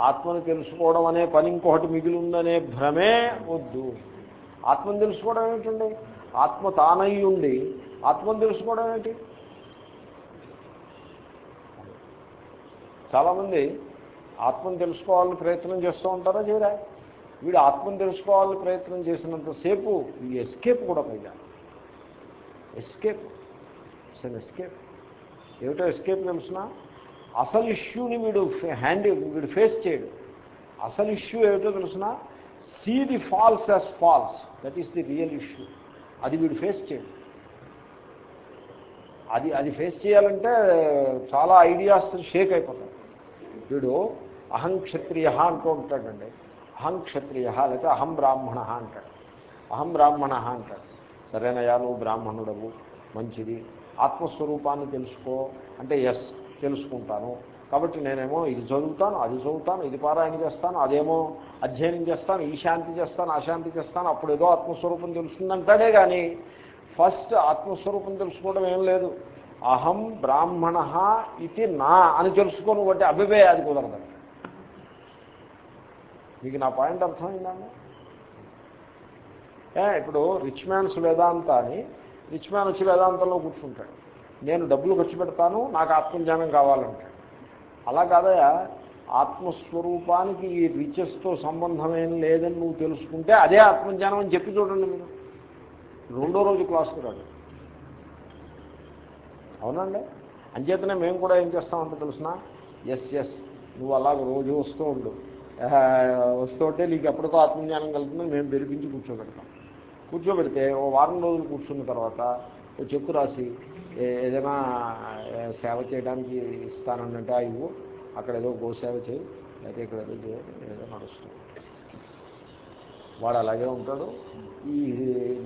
ఆత్మను తెలుసుకోవడం అనే పని ఇంకొకటి మిగిలి ఉందనే భ్రమే వద్దు. ఆత్మను తెలుసుకోవడం ఏమిటండి? ఆత్మ తానై ఉండి ఆత్మను తెలుసుకోవడం ఏమిటి? చాలామంది ఆత్మను తెలుసుకోవాలని ప్రయత్నం చేస్తూ ఉంటారా? చేయరా? వీడు ఆత్మను తెలుసుకోవాలని ప్రయత్నం చేసినంతసేపు ఈ ఎస్కేప్ కూడా పైగా. ఎస్కేప్. అసలు ఎస్కేప్. ఏమిటో ఎస్కేప్ తెలుసిన? అసలు ఇష్యూని వీడు హ్యాండ్ వీడు ఫేస్ చేయడు. అసలు ఇష్యూ ఏమిటో తెలుసిన? See the false as false. That is the real issue అది వీడు ఫేస్ చేయడు. అది అది ఫేస్ చేయాలంటే చాలా ఐడియాస్ షేక్ అయిపోతాయి. వీడు అహం క్షత్రియ అంటూ ఉంటాడండి. అహం క్షత్రియ లేకపోతే అహం బ్రాహ్మణ అంటాడు. అహం బ్రాహ్మణ అంటాడు. సరేనయా నువ్వు బ్రాహ్మణుడవు. మంచిది. ఆత్మస్వరూపాన్ని తెలుసుకో. అంటే ఎస్ తెలుసుకుంటాను. కాబట్టి నేనేమో ఇది చదువుతాను అది చదువుతాను ఇది పారాయణ చేస్తాను అదేమో అధ్యయనం చేస్తాను ఈ శాంతి చేస్తాను అశాంతి చేస్తాను అప్పుడు ఏదో ఆత్మస్వరూపం తెలుస్తుందంటాడే కానీ ఫస్ట్ ఆత్మస్వరూపం తెలుసుకోవడం ఏం లేదు. అహం బ్రాహ్మణ ఇది నా అని తెలుసుకొని బట్టి అభివే అది కుదరదు. మీకు నా పాయింట్ అర్థమైందండి ఏ ఇప్పుడు రిచ్ మ్యాన్స్ వేదాంత అని రిచ్ మ్యాన్ వచ్చి వేదాంతంలో కూర్చుంటాడు. నేను డబ్బులు ఖర్చు పెడతాను నాకు ఆత్మజ్ఞానం కావాలంటాడు. అలా కాదయా ఆత్మస్వరూపానికి ఈ రిచెస్తో సంబంధం లేదని నువ్వు తెలుసుకుంటే అదే ఆత్మజ్ఞానం అని చెప్పి చూడండి మీరు. రెండో రోజు క్లాస్కి రాడు అవునండి? అంచేతనే మేము కూడా ఏం చేస్తామంటే తెలిసిన? ఎస్ ఎస్ నువ్వు అలాగ రోజు వస్తూ ఉండు. వస్తుంటే నీకు ఎప్పటికో ఆత్మజ్ఞానం కలుగుతుందని మేము పెరిపించి కూర్చోబెడతాం. కూర్చోబెడితే ఓ వారం రోజులు కూర్చున్న తర్వాత ఓ చెక్కు రాసి ఏదైనా సేవ చేయడానికి ఇస్తానంటే ఇవ్వు. అక్కడ ఏదో గోసేవ చేయి. లేకపోతే ఇక్కడ ఏదో చేయి ఏదో నడుస్తుంది వాడు అలాగే ఉంటాడు. ఈ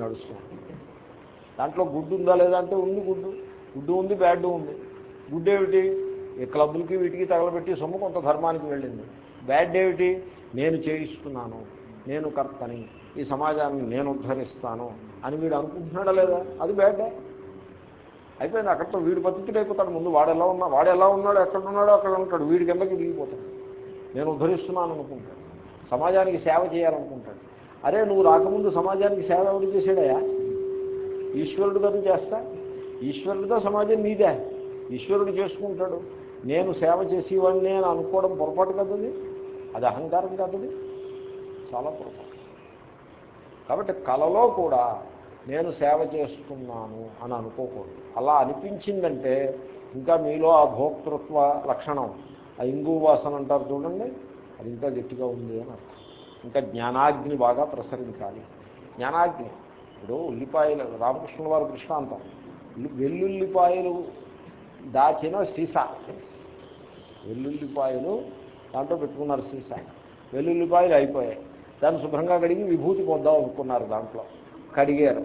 నడుస్తుంది దాంట్లో గుడ్డు ఉందా లేదా అంటే ఉంది గుడ్డు. గుడ్డు ఉంది బ్యాడ్ ఉంది. గుడ్ ఏమిటి? ఈ క్లబ్బులకి వీటికి తగలబెట్టి సొమ్ము కొంత ధర్మానికి వెళ్ళింది. బ్యాడ్ ఏమిటి? నేను చేయిస్తున్నాను. నేను కర్తని. ఈ సమాజాన్ని నేను ఉద్ధరిస్తాను అని వీడు అనుకుంటున్నాడా లేదా? అది బ్యాడ్. అయిపోయింది. అక్కడితో వీడు బతుకుడు అయిపోతాడు. ముందు వాడు ఎలా ఉన్నా వాడు ఎలా ఉన్నాడో ఎక్కడ ఉన్నాడో అక్కడ ఉంటాడు. వీడి కిందకి దిగిపోతాడు. నేను ఉద్ధరిస్తున్నాను అనుకుంటాడు. సమాజానికి సేవ చేయాలనుకుంటాడు. అరే నువ్వు రాకముందు సమాజానికి సేవ ఎవరు చేశాడయా ఈశ్వరుడు కదా చేస్తా. ఈశ్వరుడితో సమాజం నీదే. ఈశ్వరుడు చేసుకుంటాడు. నేను సేవ చేసేవాడిని అని అనుకోవడం పొరపాటు కదది? అది అహంకారం కదది? చాలా పొరపాటు. కాబట్టి కళలో కూడా నేను సేవ చేస్తున్నాను అని అనుకోకూడదు. అలా అనిపించిందంటే ఇంకా మీలో ఆ భోక్తృత్వ లక్షణం ఆ ఇంగు వాసన అంటారు చూడండి అది ఇంకా గట్టిగా ఉంది అని అర్థం. ఇంకా జ్ఞానాగ్ని బాగా ప్రసరించాలి. జ్ఞానాగ్ని ఇప్పుడు ఉల్లిపాయలు రామకృష్ణ వారి దృష్టాంతం. వెల్లుల్లిపాయలు దాచిన సీసా. వెల్లుల్లిపాయలు దాంట్లో పెట్టుకున్నారు సీసా. వెల్లుల్లిపాయలు అయిపోయాయి. దాన్ని శుభ్రంగా కడిగి విభూతి పొద్దాం అనుకున్నారు దాంట్లో. కడిగారు.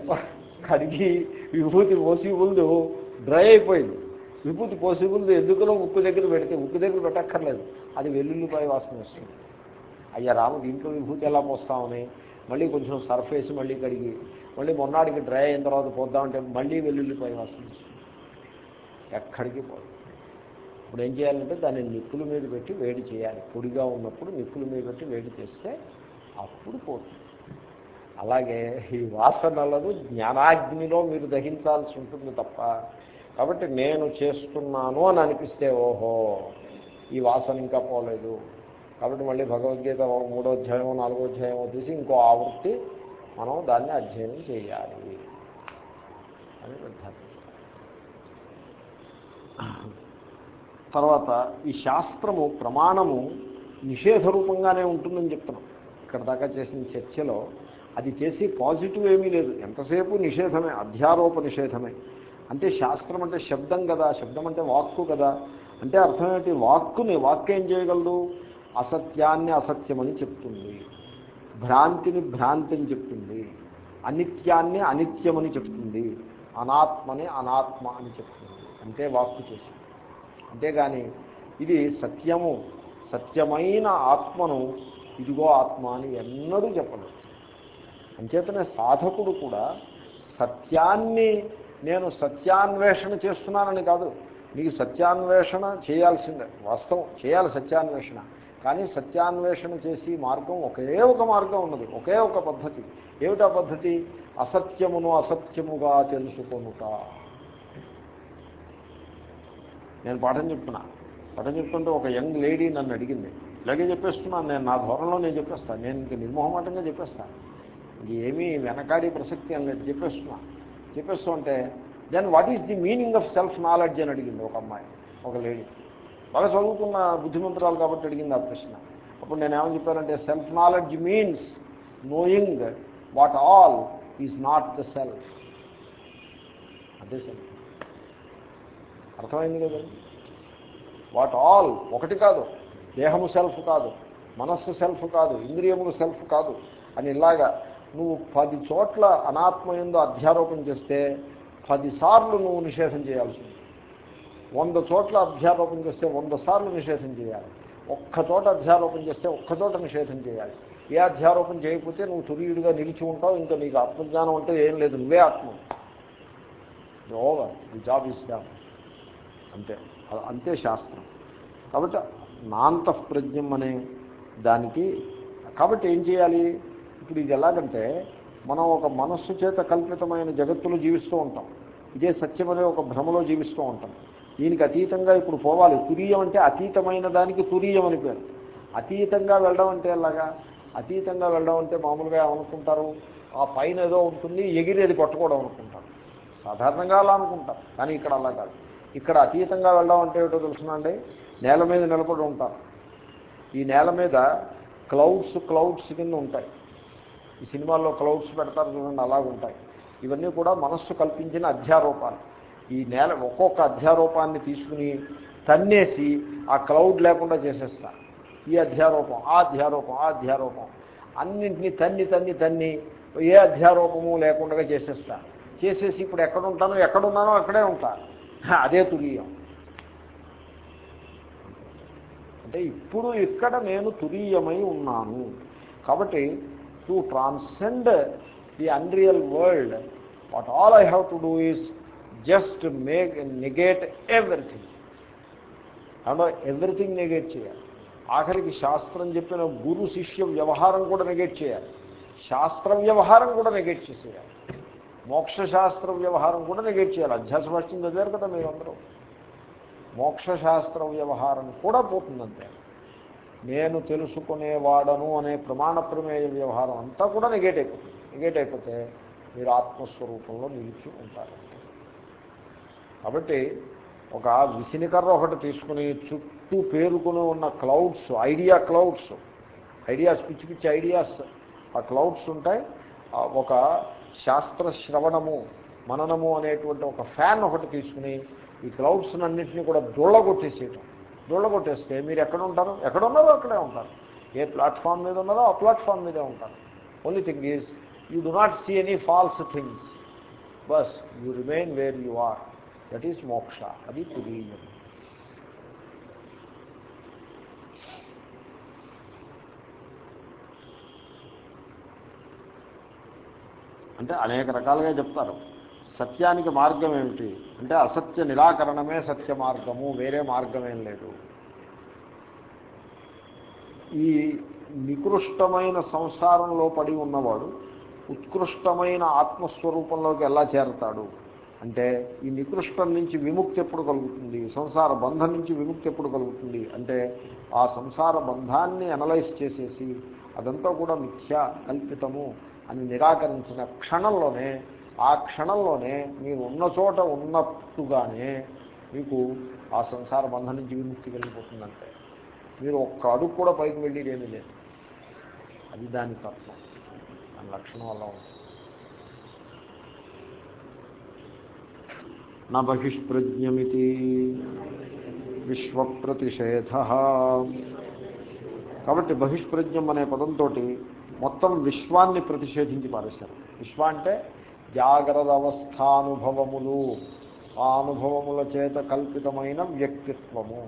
కడిగి విభూతి పోసి ముందు డ్రై అయిపోయింది. విభూతి పోసి ముందు ఎందుకులో ఉక్కు దగ్గర పెడితే ఉక్కు దగ్గర పెట్టక్కర్లేదు. అది వెల్లుల్లిపాయ వాసన వస్తుంది. అయ్యా రాము దీంట్లో విభూతి ఎలా పోస్తామని మళ్ళీ కొంచెం సర్ఫ్ వేసి మళ్ళీ కడిగి మళ్ళీ మొన్నాడికి డ్రై అయిన తర్వాత పోద్దామంటే మళ్ళీ వెల్లుల్లిపాయ వాసన వస్తుంది. ఎక్కడికి పోదు. ఇప్పుడు ఏం చేయాలంటే దాన్ని నిప్పుల మీద పెట్టి వేడి చేయాలి. పొడిగా ఉన్నప్పుడు నిప్పుల మీద పెట్టి వేడి చేస్తే అప్పుడు పోతుంది. అలాగే ఈ వాసనలను జ్ఞానాగ్నిలో మీరు దహించాల్సి ఉంటుంది తప్ప. కాబట్టి నేను చేస్తున్నాను అని అనిపిస్తే ఓహో ఈ వాసన ఇంకా పోలేదు. కాబట్టి మళ్ళీ భగవద్గీత మూడో అధ్యాయమో నాలుగో అధ్యాయమో తీసి ఇంకో ఆవృత్తి మనం దాన్ని అధ్యయనం చేయాలి అని తర్వాత ఈ శాస్త్రము ప్రమాణము నిషేధ రూపంగానే ఉంటుందని చెప్తున్నాం. ఇక్కడ దాకా చేసిన చర్చలో అది చేసి పాజిటివ్ ఏమీ లేదు. ఎంతసేపు నిషేధమే? అధ్యారోప నిషేధమే. అంటే శాస్త్రం అంటే శబ్దం కదా. శబ్దం అంటే వాక్కు కదా. అంటే అర్థమేంటి వాక్కుని వాక్ ఏం చేయగలదు? అసత్యాన్ని అసత్యమని చెప్తుంది. భ్రాంతిని భ్రాంతిని చెప్తుంది. అనిత్యాన్ని అనిత్యమని చెప్తుంది. అనాత్మని అనాత్మ అని చెప్తుంది. అంటే వాక్కు చేసి. అంతేగాని ఇది సత్యము. సత్యమైన ఆత్మను ఇదిగో ఆత్మ అని ఎన్నడూ చెప్పలేదు. అంచేతనే సాధకుడు కూడా సత్యాన్ని నేను సత్యాన్వేషణ చేస్తున్నానని కాదు నీకు సత్యాన్వేషణ చేయాల్సిందే వాస్తవం చేయాలి సత్యాన్వేషణ. కానీ సత్యాన్వేషణ చేసి మార్గం ఒకే ఒక మార్గం ఉన్నది ఒకే ఒక పద్ధతి. ఏమిటా పద్ధతి? అసత్యమును అసత్యముగా తెలుసుకొనుట. నేను పాఠం చెప్తున్నా. పాఠం చెప్తుంటే ఒక యంగ్ లేడీ నన్ను అడిగింది. ఇలాగే చెప్పేస్తున్నాను నేను నా ధోరణిలో నేను చెప్పేస్తాను నేను ఇంక నిర్మోహమాటంగా చెప్పేస్తాను ఇది ఏమీ వెనకాడి ప్రసక్తి అని లేదు చెప్పేస్తున్నా చెప్పేస్తూ then what is the meaning of self knowledge అని అడిగింది ఒక అమ్మాయి ఒక లేడీ బాగా చదువుకున్న బుద్ధిమంతురాలు కాబట్టి అడిగింది ఆ ప్రశ్న. అప్పుడు నేను ఏమని చెప్పానంటే self knowledge means knowing what all is not the self అదే సెల్ఫ్ అర్థమైంది కదండి వాట్ ఆల్ ఒకటి కాదు దేహము సెల్ఫ్ కాదు మనస్సు సెల్ఫ్ కాదు ఇంద్రియములు సెల్ఫ్ కాదు అని ఇలాగా నువ్వు పది చోట్ల అనాత్మయందు అధ్యారోపణ చేస్తే పదిసార్లు నువ్వు నిషేధం చేయాల్సి ఉంది వంద చోట్ల అధ్యారోపణ చేస్తే వంద సార్లు నిషేధం చేయాలి. ఒక్క చోట అధ్యారోపణ చేస్తే ఒక్క చోట నిషేధం చేయాలి. ఏ అధ్యారోపణ చేయకపోతే నువ్వు తురియుడిగా నిలిచి ఉంటావు ఇంకా నీకు ఆత్మజ్ఞానం అంటే ఏం లేదు నువ్వే ఆత్మ. Over the job is done. అంతే. అంతే శాస్త్రం. కాబట్టి నాంతఃప్రజ్ఞం అనే దానికి కాబట్టి ఏం చేయాలి? ఇప్పుడు ఇది ఎలాగంటే మనం ఒక మనస్సు చేత కల్పితమైన జగత్తులో జీవిస్తూ ఉంటాం. ఇదే సత్యమనే ఒక భ్రమలో జీవిస్తూ ఉంటాం. దీనికి అతీతంగా ఇప్పుడు పోవాలి. తురీయం అంటే అతీతమైన దానికి తురీయం అని పేరు. అతీతంగా వెళ్ళడం అంటే ఎలాగా? అతీతంగా వెళ్ళడం అంటే మామూలుగా ఏమనుకుంటారు? ఆ పైన ఏదో ఉంటుంది ఎగిరేది పట్టుకోవడం అనుకుంటారు. సాధారణంగా అలా అనుకుంటారు. కానీ ఇక్కడ అలా కాదు. ఇక్కడ అతీతంగా వెళ్ళడం అంటే ఏటో తెలుసునండి నేల మీద నిలబడి ఉంటారు. ఈ నేల మీద క్లౌడ్స్ క్లౌడ్స్ కింద ఉంటాయి. ఈ సినిమాల్లో క్లౌడ్స్ పెడతారు చూడండి అలాగుంటాయి ఇవన్నీ కూడా మనస్సు కల్పించిన అధ్యారూపాలు. ఈ నేల ఒక్కొక్క అధ్యారూపాన్ని తీసుకుని తన్నేసి ఆ క్లౌడ్ లేకుండా చేసేస్తా ఈ అధ్యారూపం ఆ అధ్యారూపం ఆ అధ్యారూపం. అన్నింటినీ తన్ని తన్ని తన్ని ఏ అధ్యారూపము లేకుండా చేసేస్తా చేసేసి ఇప్పుడు ఎక్కడ ఉంటానో ఎక్కడున్నానో అక్కడే ఉంటా అదే తురీయం. అంటే ఇప్పుడు ఇక్కడ నేను తురీయమై ఉన్నాను. కాబట్టి to transcend the unreal world what all I have to do is just make negate everything అంటే ఎవ్రీథింగ్ నెగేట్ చేయాలి ఆఖరికి శాస్త్రం చెప్పిన గురు శిష్య వ్యవహారం కూడా నెగేట్ చేయాలి శాస్త్ర వ్యవహారం కూడా నెగేట్ చేసేయాలి మోక్షశాస్త్ర వ్యవహారం కూడా నెగేట్ చేయాలి అధ్యాస భాష్యం చదివారు కదా మీరు అందరూ మోక్షశాస్త్ర వ్యవహారం కూడా పోతుందంతే నేను తెలుసుకునేవాడను అనే ప్రమాణ ప్రమేయ వ్యవహారం అంతా కూడా నెగేట్ అయిపోతుంది నెగేట్ అయిపోతే మీరు ఆత్మస్వరూపంలో నిలిచి ఉంటారు. కాబట్టి ఒక విసినికర్ర ఒకటి తీసుకుని చుట్టూ పేరుకుని ఉన్న క్లౌడ్స్ ఐడియా క్లౌడ్స్ ఐడియాస్ పిచ్చి పిచ్చి ఐడియాస్ ఆ క్లౌడ్స్ ఉంటాయి. ఒక శాస్త్ర శ్రవణము మననము అనేటువంటి ఒక ఫ్యాన్ ఒకటి తీసుకుని ఈ క్లౌడ్స్ అన్నింటినీ కూడా దొళ్ళగొట్టేసేయటం. దూళ్ళగొట్టేస్తే మీరు ఎక్కడ ఉంటారు ఎక్కడ ఉన్నారో అక్కడే ఉంటారు. ఏ ప్లాట్ఫామ్ మీద ఉన్నారో ఆ ప్లాట్ఫామ్ మీదే ఉంటారు. Only thing is you do not see any false things bus you remain where you are that is moksha అది తురీయం అంటే అనేక రకాలుగా చెప్తారు. సత్యానికి మార్గం ఏమిటి? అంటే అసత్య నిరాకరణమే సత్య మార్గము వేరే మార్గమేం లేదు. ఈ నికృష్టమైన సంసారంలో పడి ఉన్నవాడు ఉత్కృష్టమైన ఆత్మస్వరూపంలోకి ఎలా చేరతాడు? అంటే ఈ నికృష్టం నుంచి విముక్తి ఎప్పుడు కలుగుతుంది? సంసార బంధం నుంచి విముక్తి ఎప్పుడు కలుగుతుంది? అంటే ఆ సంసార బంధాన్ని అనలైజ్ చేసేసి అదంతా కూడా మిథ్య కల్పితము అని నిరాకరించిన క్షణంలోనే ఆ క్షణంలోనే మీరు ఉన్న చోట ఉన్నట్టుగానే మీకు ఆ సంసార బంధం నుంచి విముక్తి కలిగిపోతుందంటే. మీరు ఒక్క అడుగు కూడా పైకి వెళ్ళేది ఏమీ లేదు. అది దాని తత్వం. దాని లక్షణం వల్ల ఉంటుంది నా బహిష్ప్రజ్ఞమితి విశ్వప్రతిషేధ. కాబట్టి బహిష్ప్రజ్ఞం అనే పదంతో మొత్తం విశ్వాన్ని ప్రతిషేధించి పారేశారు. విశ్వ అంటే జాగ్రత్త అవస్థానుభవములు ఆ అనుభవముల చేత కల్పితమైన వ్యక్తిత్వము.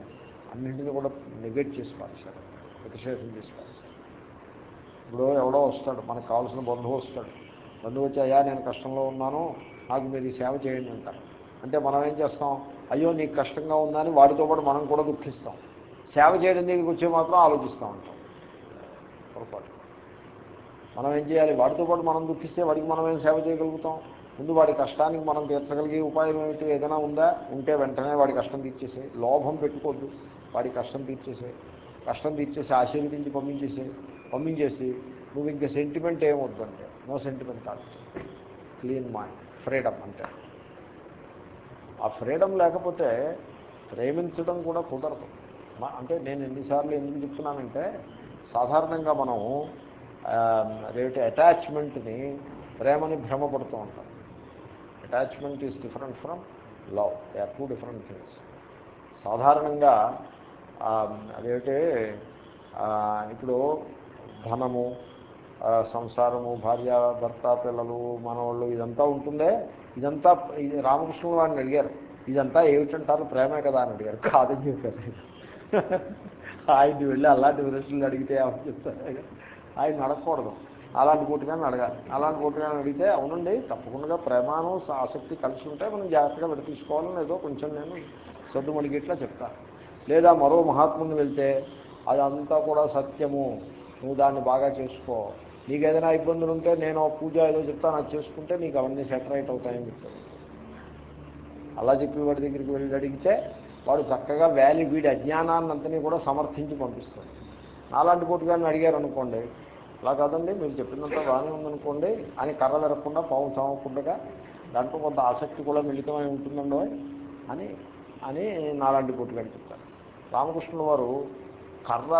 అన్నింటినీ కూడా నెగెట్ చేసి పారేశారు ప్రతిషేధం చేసి పారేశారు ఇప్పుడు ఎవడో వస్తాడు మనకు కావాల్సిన బంధువు వస్తాడు. బంధువు వచ్చి అయ్యా నేను కష్టంలో ఉన్నాను నాకు మీరు ఈ సేవ చేయండి అంటారు. అంటే మనం ఏం చేస్తాం? అయ్యో నీకు కష్టంగా ఉందని వాడితో పాటు మనం కూడా దుఃఖిస్తాం సేవ చేయడం దగ్గరికి వచ్చే మాత్రం ఆలోచిస్తూ ఉంటాం పొరపాటు. మనం ఏం చేయాలి? వాడితో పాటు మనం దుఃఖిస్తే వాడికి మనం ఏం సేవ చేయగలుగుతాం? ముందు వాడి కష్టానికి మనం తీర్చగలిగే ఉపాయం ఏమిటి ఏదైనా ఉందా? ఉంటే వెంటనే వాడి కష్టం తీర్చేసే. లోభం పెట్టుకోవద్దు. వాడి కష్టం తీర్చేసే. కష్టం తీర్చేసి ఆశీర్వదించి పంపించేసే. పంపించేసి నువ్వు ఇంకా సెంటిమెంట్ ఏమొద్దు అంటే. నో సెంటిమెంట్ కాదు. క్లీన్ మైండ్ ఫ్రీడమ్ అంటే. ఆ ఫ్రీడమ్ లేకపోతే ప్రేమించడం కూడా కుదరదు. అంటే నేను ఎన్నిసార్లు ఎందుకు చెప్తున్నానంటే సాధారణంగా మనం అదేమిటి అటాచ్మెంట్ని ప్రేమని భ్రమపడుతూ ఉంటాం attachment is different from love they are two different things సాధారణంగా అదేమిటి ఇప్పుడు ధనము సంసారము భార్య భర్త పిల్లలు మనవాళ్ళు ఇదంతా ఉంటుందే. ఇదంతా ఇది రామకృష్ణుడు వాడిని అడిగారు. ఇదంతా ఏమిటంటారు? ప్రేమే కదా అని అడిగారు. కాదని చెప్పారు. ఆయన్ని వెళ్ళి అలాంటి ప్రశ్నలు అడిగితే చెప్తారు? ఆయన నడకూడదు. అలాంటి పుట్టుగానే అడగాలి. అలాంటి పుట్టుగానే అడిగితే అవునండి తప్పకుండా ప్రేమాను ఆసక్తి కలిసి ఉంటే మనం జాగ్రత్తగా విడిపించుకోవాలని ఏదో కొంచెం నేను సర్దుమణిగిట్లా చెప్తా. లేదా మరో మహాత్ముని వెళ్తే అదంతా కూడా సత్యము. నువ్వు దాన్ని బాగా చేసుకో. నీకు ఏదైనా ఇబ్బందులు ఉంటే నేను పూజ ఏదో చెప్తాను అది చేసుకుంటే నీకు అవన్నీ సెటరైట్ అవుతాయని చెప్తాను అలా చెప్పి వాడి దగ్గరికి వెళ్ళి అడిగితే వాడు చక్కగా వ్యాలీ వీడి అజ్ఞానాన్నంతని కూడా సమర్థించి పంపిస్తాడు. నాలాంటి పోటుగాన్ని అడిగారు అనుకోండి అలా కాదండి మీరు చెప్పినంత బాగానే ఉందనుకోండి అని కర్ర విరగకుండా పావు చావకుండా దాంట్లో కొంత ఆసక్తి కూడా మిళితమై ఉంటుందండో అని అని నాలాంటి పోటుగాని చెప్తారు. రామకృష్ణుల వారు కర్ర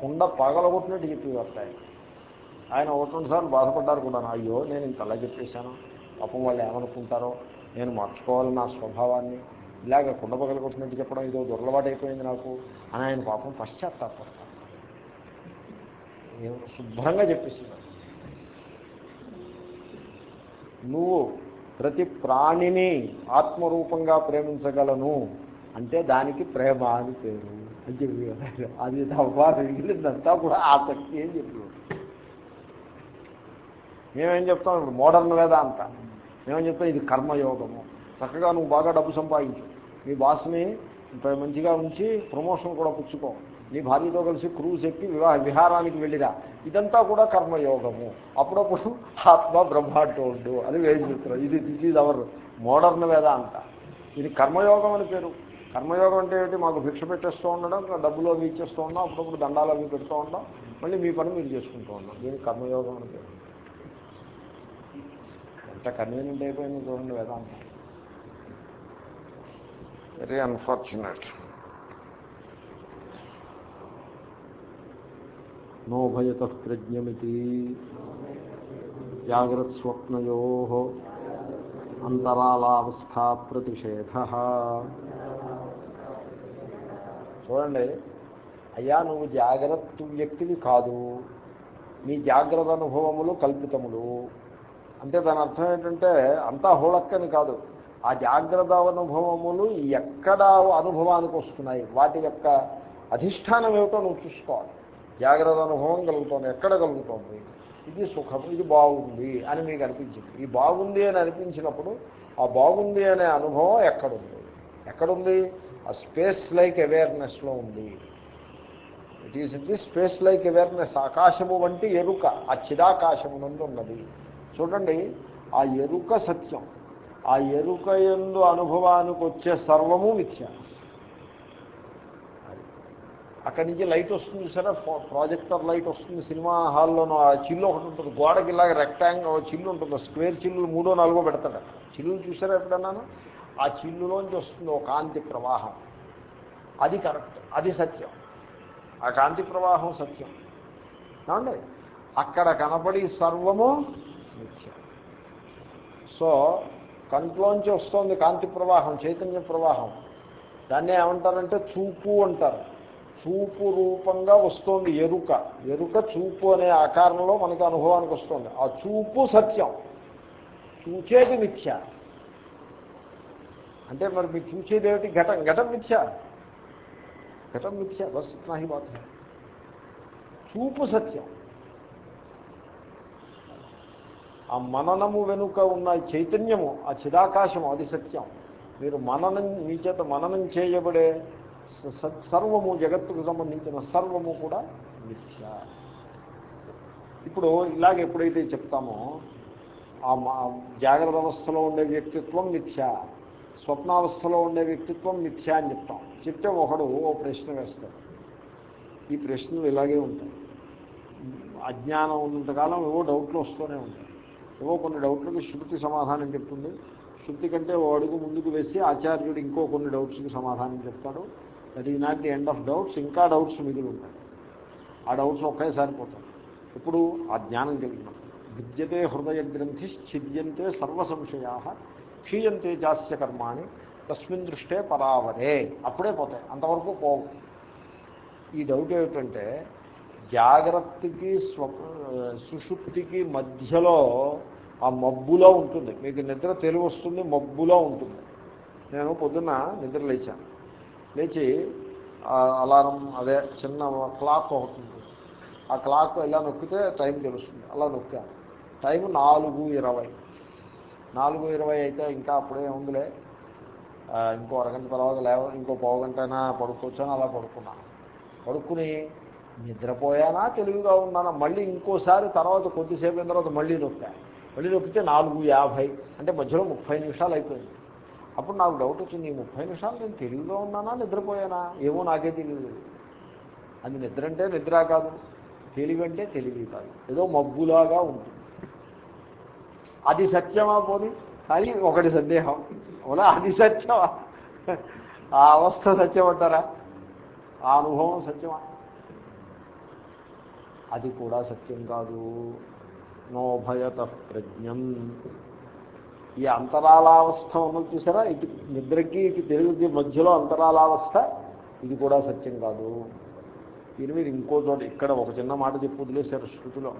కుండ పగలగొట్టినట్టు చెప్పేవారు ఆయన. ఆయన ఒకటి రెండు సార్లు బాధపడ్డారు కూడా అయ్యో నేను ఇంత అలా చెప్పేశాను. పాపం వాళ్ళు ఏమనుకుంటారో నేను మార్చుకోవాలి నా స్వభావాన్ని. ఇలాగ కుండ పగలగొట్టినట్టు చెప్పడం ఇదో దుర్లవాటు అయిపోయింది నాకు అని ఆయన పాపం పశ్చాత్తాపడతారు శుభ్రంగా చెప్పిస్తున్నాను నువ్వు ప్రతి ప్రాణిని ఆత్మరూపంగా ప్రేమించగలను అంటే దానికి ప్రేమ అని పేరు. అని చెప్పి అది తప్ప మిగిలిందంతా కూడా ఆసక్తి అని చెప్పి. మేమేం చెప్తాం? ఇప్పుడు మోడర్న్ వేదాంత. మేమేం చెప్తాం? ఇది కర్మయోగము. చక్కగా నువ్వు బాగా డబ్బు సంపాదించు. మీ బాస్ని మంచిగా ఉంచి ప్రమోషన్ కూడా పుచ్చుకో. నీ భార్యతో కలిసి క్రూజ్ ఎక్కి వివాహ విహారానికి వెళ్ళిరా. ఇదంతా కూడా కర్మయోగము. అప్పుడప్పుడు ఆత్మ బ్రహ్మాటోడు అది వేసి చెప్తున్నారు. ఇది this is our modern Vedanta ఇది కర్మయోగం అని పేరు. కర్మయోగం అంటే ఏంటి? మాకు భిక్ష పెట్టేస్తూ ఉండడం డబ్బులు అవి ఇచ్చేస్తూ ఉన్నాం అప్పుడప్పుడు దండాలు అవి పెడుతూ ఉండడం మళ్ళీ మీ పని మీరు చేసుకుంటూ ఉండడం. దీనికి కర్మయోగం అని పేరు. ఎంత కన్వీనియంట్ అయిపోయింది చూడండి వేదాంతం వెరీ అన్ఫార్చునేట్ నోభయత ప్రజ్ఞమితి. జాగ్రత్త స్వప్నయో అంతరాలావస్థా ప్రతిషేధ. చూడండి అయ్యా నువ్వు జాగ్రత్త వ్యక్తివి కాదు. నీ జాగ్రత్త అనుభవములు కల్పితములు. అంటే దాని అర్థం ఏంటంటే అంతా హోళక్కని కాదు. ఆ జాగ్రత్త అనుభవములు ఎక్కడ అనుభవానికి వస్తున్నాయి. వాటి యొక్క అధిష్టానం ఏమిటో నువ్వు చూసుకోవాలి. జాగ్రత్త అనుభవం కలుగుతోంది ఎక్కడ కలుగుతోంది? ఇది సుఖం ఇది బాగుంది అని మీకు అనిపించింది. ఈ బాగుంది అని అనిపించినప్పుడు ఆ బాగుంది అనే అనుభవం ఎక్కడుంది? ఎక్కడుంది? ఆ స్పేస్ లైక్ అవేర్నెస్లో ఉంది. It is the space like awareness ఆకాశము వంటి ఎరుక ఆ చిరాకాశము నందు ఉన్నది. చూడండి ఆ ఎరుక సత్యం. ఆ ఎరుక ఎందు అనుభవానికి వచ్చే సర్వము మిథ్య. అక్కడి నుంచి లైట్ వస్తుంది సరే ప్రాజెక్టర్ లైట్ వస్తుంది సినిమా హాల్లోనూ ఆ చిల్లు ఒకటి ఉంటుంది గోడకి ఇలాగ రెక్టాంగిల్ చిల్లు ఉంటుంది స్క్వేర్ చిల్లు మూడో నాలుగో పెడతాడు. చిల్లు చూసారా ఎప్పుడన్నాను ఆ చిల్లులోంచి వస్తుంది ఒక కాంతి ప్రవాహం. అది కరెక్ట్ అది సత్యం. ఆ కాంతి ప్రవాహం సత్యం. ఏమండి? అక్కడ కనపడి సర్వము నిత్యం సో కంట్లోంచి వస్తుంది కాంతి ప్రవాహం చైతన్య ప్రవాహం. దాన్ని ఏమంటారంటే చూపు అంటారు. చూపు రూపంగా వస్తుంది ఎరుక. ఎరుక చూపు అనే ఆకారంలో మనకి అనుభవానికి వస్తుంది. ఆ చూపు సత్యం. చూచేది మిథ్య. అంటే మరి మీరు చూసేది ఏమిటి? ఘటం. ఘటం మిథ్య. ఘటం మిథ్య. బస్ నాహి బాధ చూపు సత్యం. ఆ మననము వెనుక ఉన్న చైతన్యము ఆ చిదాకాశము అది సత్యం. మీరు మననం మీ చేత మననం చేయబడే సర్వము జగత్తుకు సంబంధించిన సర్వము కూడా మిథ్య. ఇప్పుడు ఇలాగ ఎప్పుడైతే చెప్తామో ఆ జాగ్రత్త అవస్థలో ఉండే వ్యక్తిత్వం మిథ్య. స్వప్నావస్థలో ఉండే వ్యక్తిత్వం మిథ్య అని చెప్తాం. చెప్తే ఒకడు ఓ ప్రశ్న వేస్తాడు. ఈ ప్రశ్నలు ఇలాగే ఉంటాయి. అజ్ఞానం ఉన్నంతకాలం ఏవో డౌట్లు వస్తూనే ఉంటాయి. ఏవో కొన్ని డౌట్లకు శృతి సమాధానం చెప్తుంది. శృతి కంటే ఓ అడుగు ముందుకు వేసి ఆచార్యుడు ఇంకో కొన్ని డౌట్స్కి సమాధానం చెప్తాడు. That is not the end of doubts ఇంకా డౌట్స్ మిగిలి ఉంటాయి. ఆ డౌట్స్ ఒకేసారి పోతాయి. ఇప్పుడు ఆ జ్ఞానం కలిగినాం విద్యతే హృదయ గ్రంథి ఛిద్యంతే సర్వ సంశయా క్షీయంతే జాస్య కర్మాణి తస్మిన్ దృష్టే పరావరే. అప్పుడే పోతాయి. అంతవరకు పోవు. ఈ డౌట్ ఏమిటంటే జాగ్రత్తకి స్వ సుషుప్తికి మధ్యలో ఆ మబ్బులో ఉంటుంది. మీకు నిద్ర తెలివి వస్తుంది మబ్బులో ఉంటుంది. నేను పొద్దున్న నిద్ర లేచాను లేచి అలారం అదే చిన్న క్లాక్ ఒకటి ఆ క్లాక్ ఇలా నొక్కితే టైం తెలుస్తుంది. అలా నొక్కా. టైం నాలుగు ఇరవై. నాలుగు ఇరవై అయితే ఇంకా అప్పుడే ఉందిలే. ఇంకో అరగంట తర్వాత లేవ ఇంకో పావు గంటైనా పడుకోవచ్చాను అలా పడుకున్నాను పడుకుని నిద్రపోయానా తెలివిగా ఉన్నానా? మళ్ళీ ఇంకోసారి తర్వాత కొద్దిసేపు అయిన తర్వాత మళ్ళీ నొక్కా. మళ్ళీ నొక్కితే నాలుగు యాభై. అంటే మధ్యలో ముప్పై నిమిషాలు అయిపోయింది. అప్పుడు నాకు డౌట్ వచ్చింది ఈ ముప్పై నిమిషాలు నేను తెలివిగా ఉన్నానా నిద్రపోయానా? ఏమో నాకే తెలియదు అది నిద్ర అంటే నిద్ర కాదు తెలివి అంటే తెలివి కాదు. ఏదో మబ్బులాగా ఉంటుంది. అది సత్యమా పోని? కానీ ఒకటి సందేహం. అవునా? అది సత్యమా? ఆ అవస్థ సత్యం అంటారా? ఆ అనుభవం సత్యమా? అది కూడా సత్యం కాదు. నోభయత ప్రజ్ఞం. ఈ అంతరాలావస్థ ఉన్నది చూసారా? ఇటు నిద్రకి ఇటు తెలుగుకి మధ్యలో అంతరాలావస్థ. ఇది కూడా సత్యం కాదు. దీని మీద ఇంకో చోట ఇక్కడ ఒక చిన్న మాట చెప్పు వదిలేశారు శృతిలో.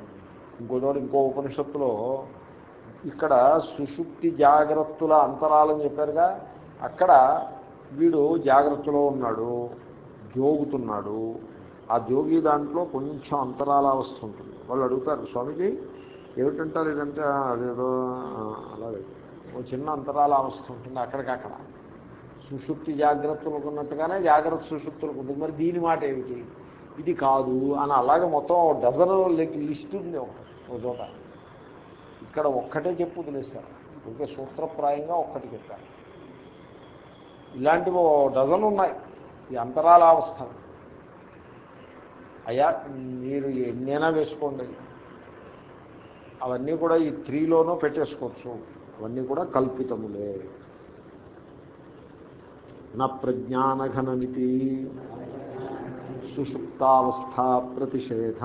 ఇంకో చోట ఇంకో ఉపనిషత్తులో ఇక్కడ సుషుప్తి జాగ్రత్తల అంతరాలని చెప్పారుగా. అక్కడ వీడు జాగ్రత్తలో ఉన్నాడు జోగుతున్నాడు. ఆ జోగి దాంట్లో కొంచెం అంతరాలావస్థ ఉంటుంది. వాళ్ళు అడుగుతారు స్వామిజీ ఏమిటంటారు ఇదంటే అదేదో అలాగే. ఓ చిన్న అంతరాల అవస్థ ఉంటుంది అక్కడికక్కడ. సుషుప్తి జాగ్రత్తలకు ఉన్నట్టుగానే జాగ్రత్త సుషుప్తులకు ఉంటుంది. మరి దీని మాట ఏమిటి? ఇది కాదు అని అలాగే మొత్తం ఓ డజన్ లిస్ట్ ఉంది ఒకటి ఒక చోట. ఇక్కడ ఒక్కటే చెప్పు వదిలేశారు. ఇంకే సూత్రప్రాయంగా ఒక్కటి చెప్పారు. ఇలాంటివి ఓ డజన్ ఉన్నాయి. ఈ అంతరాల అవస్థ. అయ్యా మీరు ఎన్నైనా వేసుకోండి. అవన్నీ కూడా ఈ త్రీలోనూ పెట్టేసుకోవచ్చు. అవన్నీ కూడా కల్పితములే. నా ప్రజ్ఞానఘనమితి సుషుప్తావస్థా ప్రతిషేధ.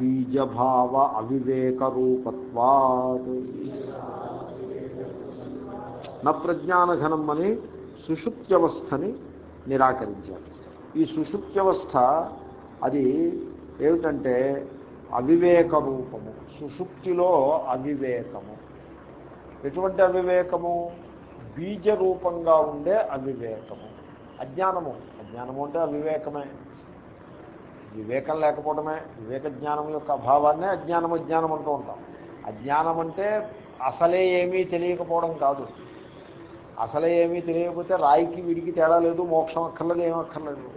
బీజభావ అవివేకరూపత్వాత్. నా ప్రజ్ఞానఘనం అని సుషుప్త్యవస్థని నిరాకరించారు ఈ సుషుప్త్యవస్థ అది ఏమిటంటే అవివేక రూపము. సుషుప్తిలో అవివేకము. ఎటువంటి అవివేకము? బీజ రూపంగా ఉండే అవివేకము. అజ్ఞానము. అజ్ఞానము అంటే అవివేకమే. వివేకం లేకపోవడమే. వివేక జ్ఞానం యొక్క అభావాన్నే అజ్ఞానం అజ్ఞానం అంటూ ఉంటాం. అజ్ఞానం అంటే అసలే ఏమీ తెలియకపోవడం కాదు. అసలే ఏమీ తెలియకపోతే రాయికి విడికి తేడా లేదు మోక్షం అక్కర్లేదు ఏమక్కర్లేదు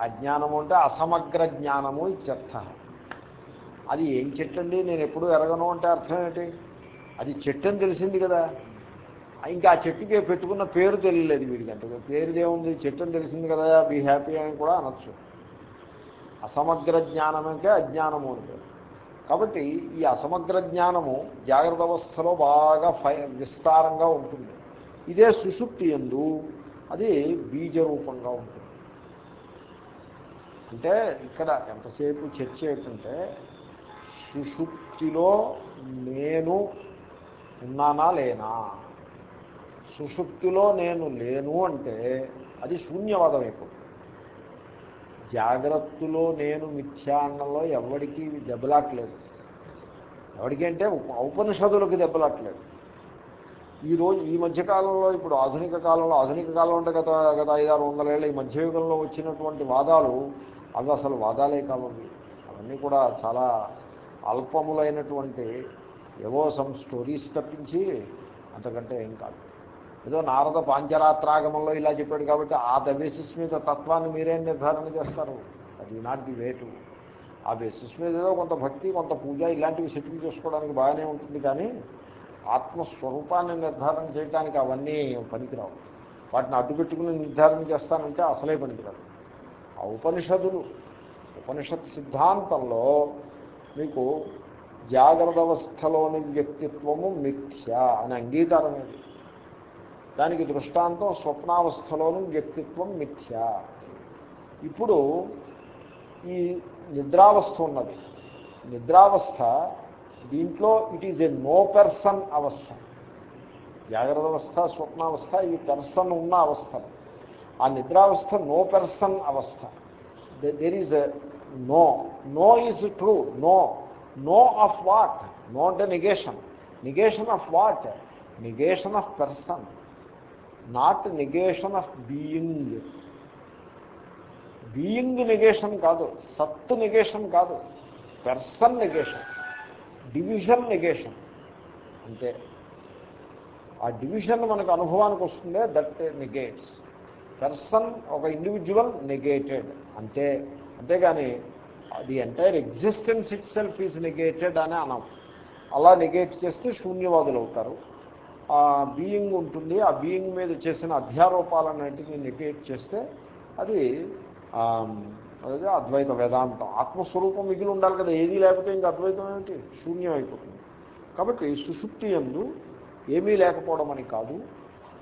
అజ్ఞానము అంటే అసమగ్ర జ్ఞానము ఇత్యర్థ. అది ఏం చెట్టు అండి నేను ఎప్పుడు ఎరగను అంటే అర్థం ఏంటి? అది చెట్టు అని తెలిసింది కదా. ఇంకా ఆ చెట్టుకి పెట్టుకున్న పేరు తెలియలేదు వీడికంటే పేరు ఏముంది చెట్టు అని తెలిసింది కదా. బీ హ్యాపీ అని కూడా అనొచ్చు. అసమగ్ర జ్ఞానమంటే అజ్ఞానము అని పేరు. కాబట్టి ఈ అసమగ్ర జ్ఞానము జాగ్రత్త అవస్థలో బాగా ఫై విస్తారంగా ఉంటుంది. ఇదే సుషుప్తి ఎందు అది బీజరూపంగా ఉంటుంది. అంటే ఇక్కడ ఎంతసేపు చర్చ ఏంటంటే సుషుప్తిలో నేను ఉన్నానా లేనా? సుషుప్తిలో నేను లేను అంటే అది శూన్యవాదం అయిపోతుంది. జాగ్రత్తలో నేను మిథ్యాన్నంలో ఎవరికి దెబ్బలాట్లేదు. ఎవరికి అంటే ఉప- ఉపనిషదులకు దెబ్బలాట్లేదు. ఈ ఈ మధ్యకాలంలో ఇప్పుడు ఆధునిక కాలంలో ఆధునిక కాలం అంటే గత గత ఐదారు వందలేళ్ళ ఈ మధ్యయుగంలో వచ్చినటువంటి వాదాలు అవి అసలు వాదాలే కావాలి అవన్నీ కూడా చాలా అల్పములైనటువంటి ఏవో సమ్ స్టోరీస్ తప్పించి అంతకంటే ఏం కాదు. ఏదో నారద పాంచరాత్రాగమంలో ఇలా చెప్పాడు కాబట్టి ఆ ద బేసిస్ మీద తత్వాన్ని మీరేం నిర్ధారణ చేస్తారు. అది నాట్ ది వేటు ఆ బేసిస్ మీద ఏదో కొంత భక్తి కొంత పూజ ఇలాంటివి సెటిల్ చేసుకోవడానికి బాగానే ఉంటుంది కానీ ఆత్మస్వరూపాన్ని నిర్ధారణ చేయడానికి అవన్నీ పనికిరావు. వాటిని అడ్డుపెట్టుకుని నిర్ధారణ చేస్తానంటే అసలే పనికిరాదు. ఆ ఉపనిషదులు ఉపనిషత్ సిద్ధాంతంలో మీకు జాగ్రత్త అవస్థలోని వ్యక్తిత్వము మిథ్య అని అంగీకారం ఇది దానికి దృష్టాంతం స్వప్నావస్థలోని వ్యక్తిత్వం మిథ్య. ఇప్పుడు ఈ నిద్రావస్థ ఉన్నది. నిద్రావస్థ దీంట్లో it is a no person అవస్థ. జాగ్రత్త అవస్థ స్వప్నావస్థ ఈ పర్సన్ ఉన్న అవస్థ. ఆ నిద్రావస్థ నో పెర్సన్ అవస్థ. There is no no is true no no of what no అంటే negation negation of what negation of person not negation of being being negation కాదు. సత్తు నిగేషన్ కాదు. పెర్సన్ నిగేషన్ డివిజన్ నిగేషన్ అంటే ఆ division మనకు అనుభవానికి వస్తుందే దట్ నిగేట్స్ పెర్సన్ ఒక ఇండివిజువల్ నెగేటెడ్ అంతే అంతేగాని the entire existence itself is negated అని అనం. అలా నెగేట్ చేస్తే శూన్యవాదులు అవుతారు. ఆ బీయింగ్ ఉంటుంది. ఆ బీయింగ్ మీద చేసిన అధ్యారోపాలన్నింటినీ నెగేట్ చేస్తే అది అదే అద్వైత వేదాంతం. ఆత్మస్వరూపం మిగిలి ఉండాలి కదా. ఏదీ లేకపోతే ఇంకా అద్వైతం ఏమిటి? శూన్యం అయిపోతుంది. కాబట్టి సుశుప్తి ఎందు ఏమీ లేకపోవడం అని కాదు.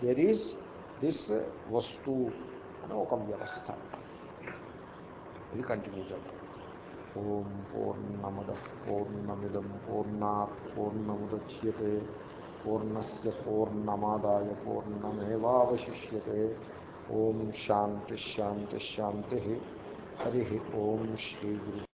దెర్ ఈజ్ దిస్ వస్తు అని ఒక వ్యవస్థ. ఇది కంటిన్యూ చేద్దాం. ఓం పూర్ణమద పూర్ణమిదం పూర్ణా పూర్ణముద్యతే పూర్ణస్ పూర్ణమాదాయ పూర్ణమేవాశిష్యే ఓం శాంతిశాంతిశాంతి హరి ఓం శ్రీ గురు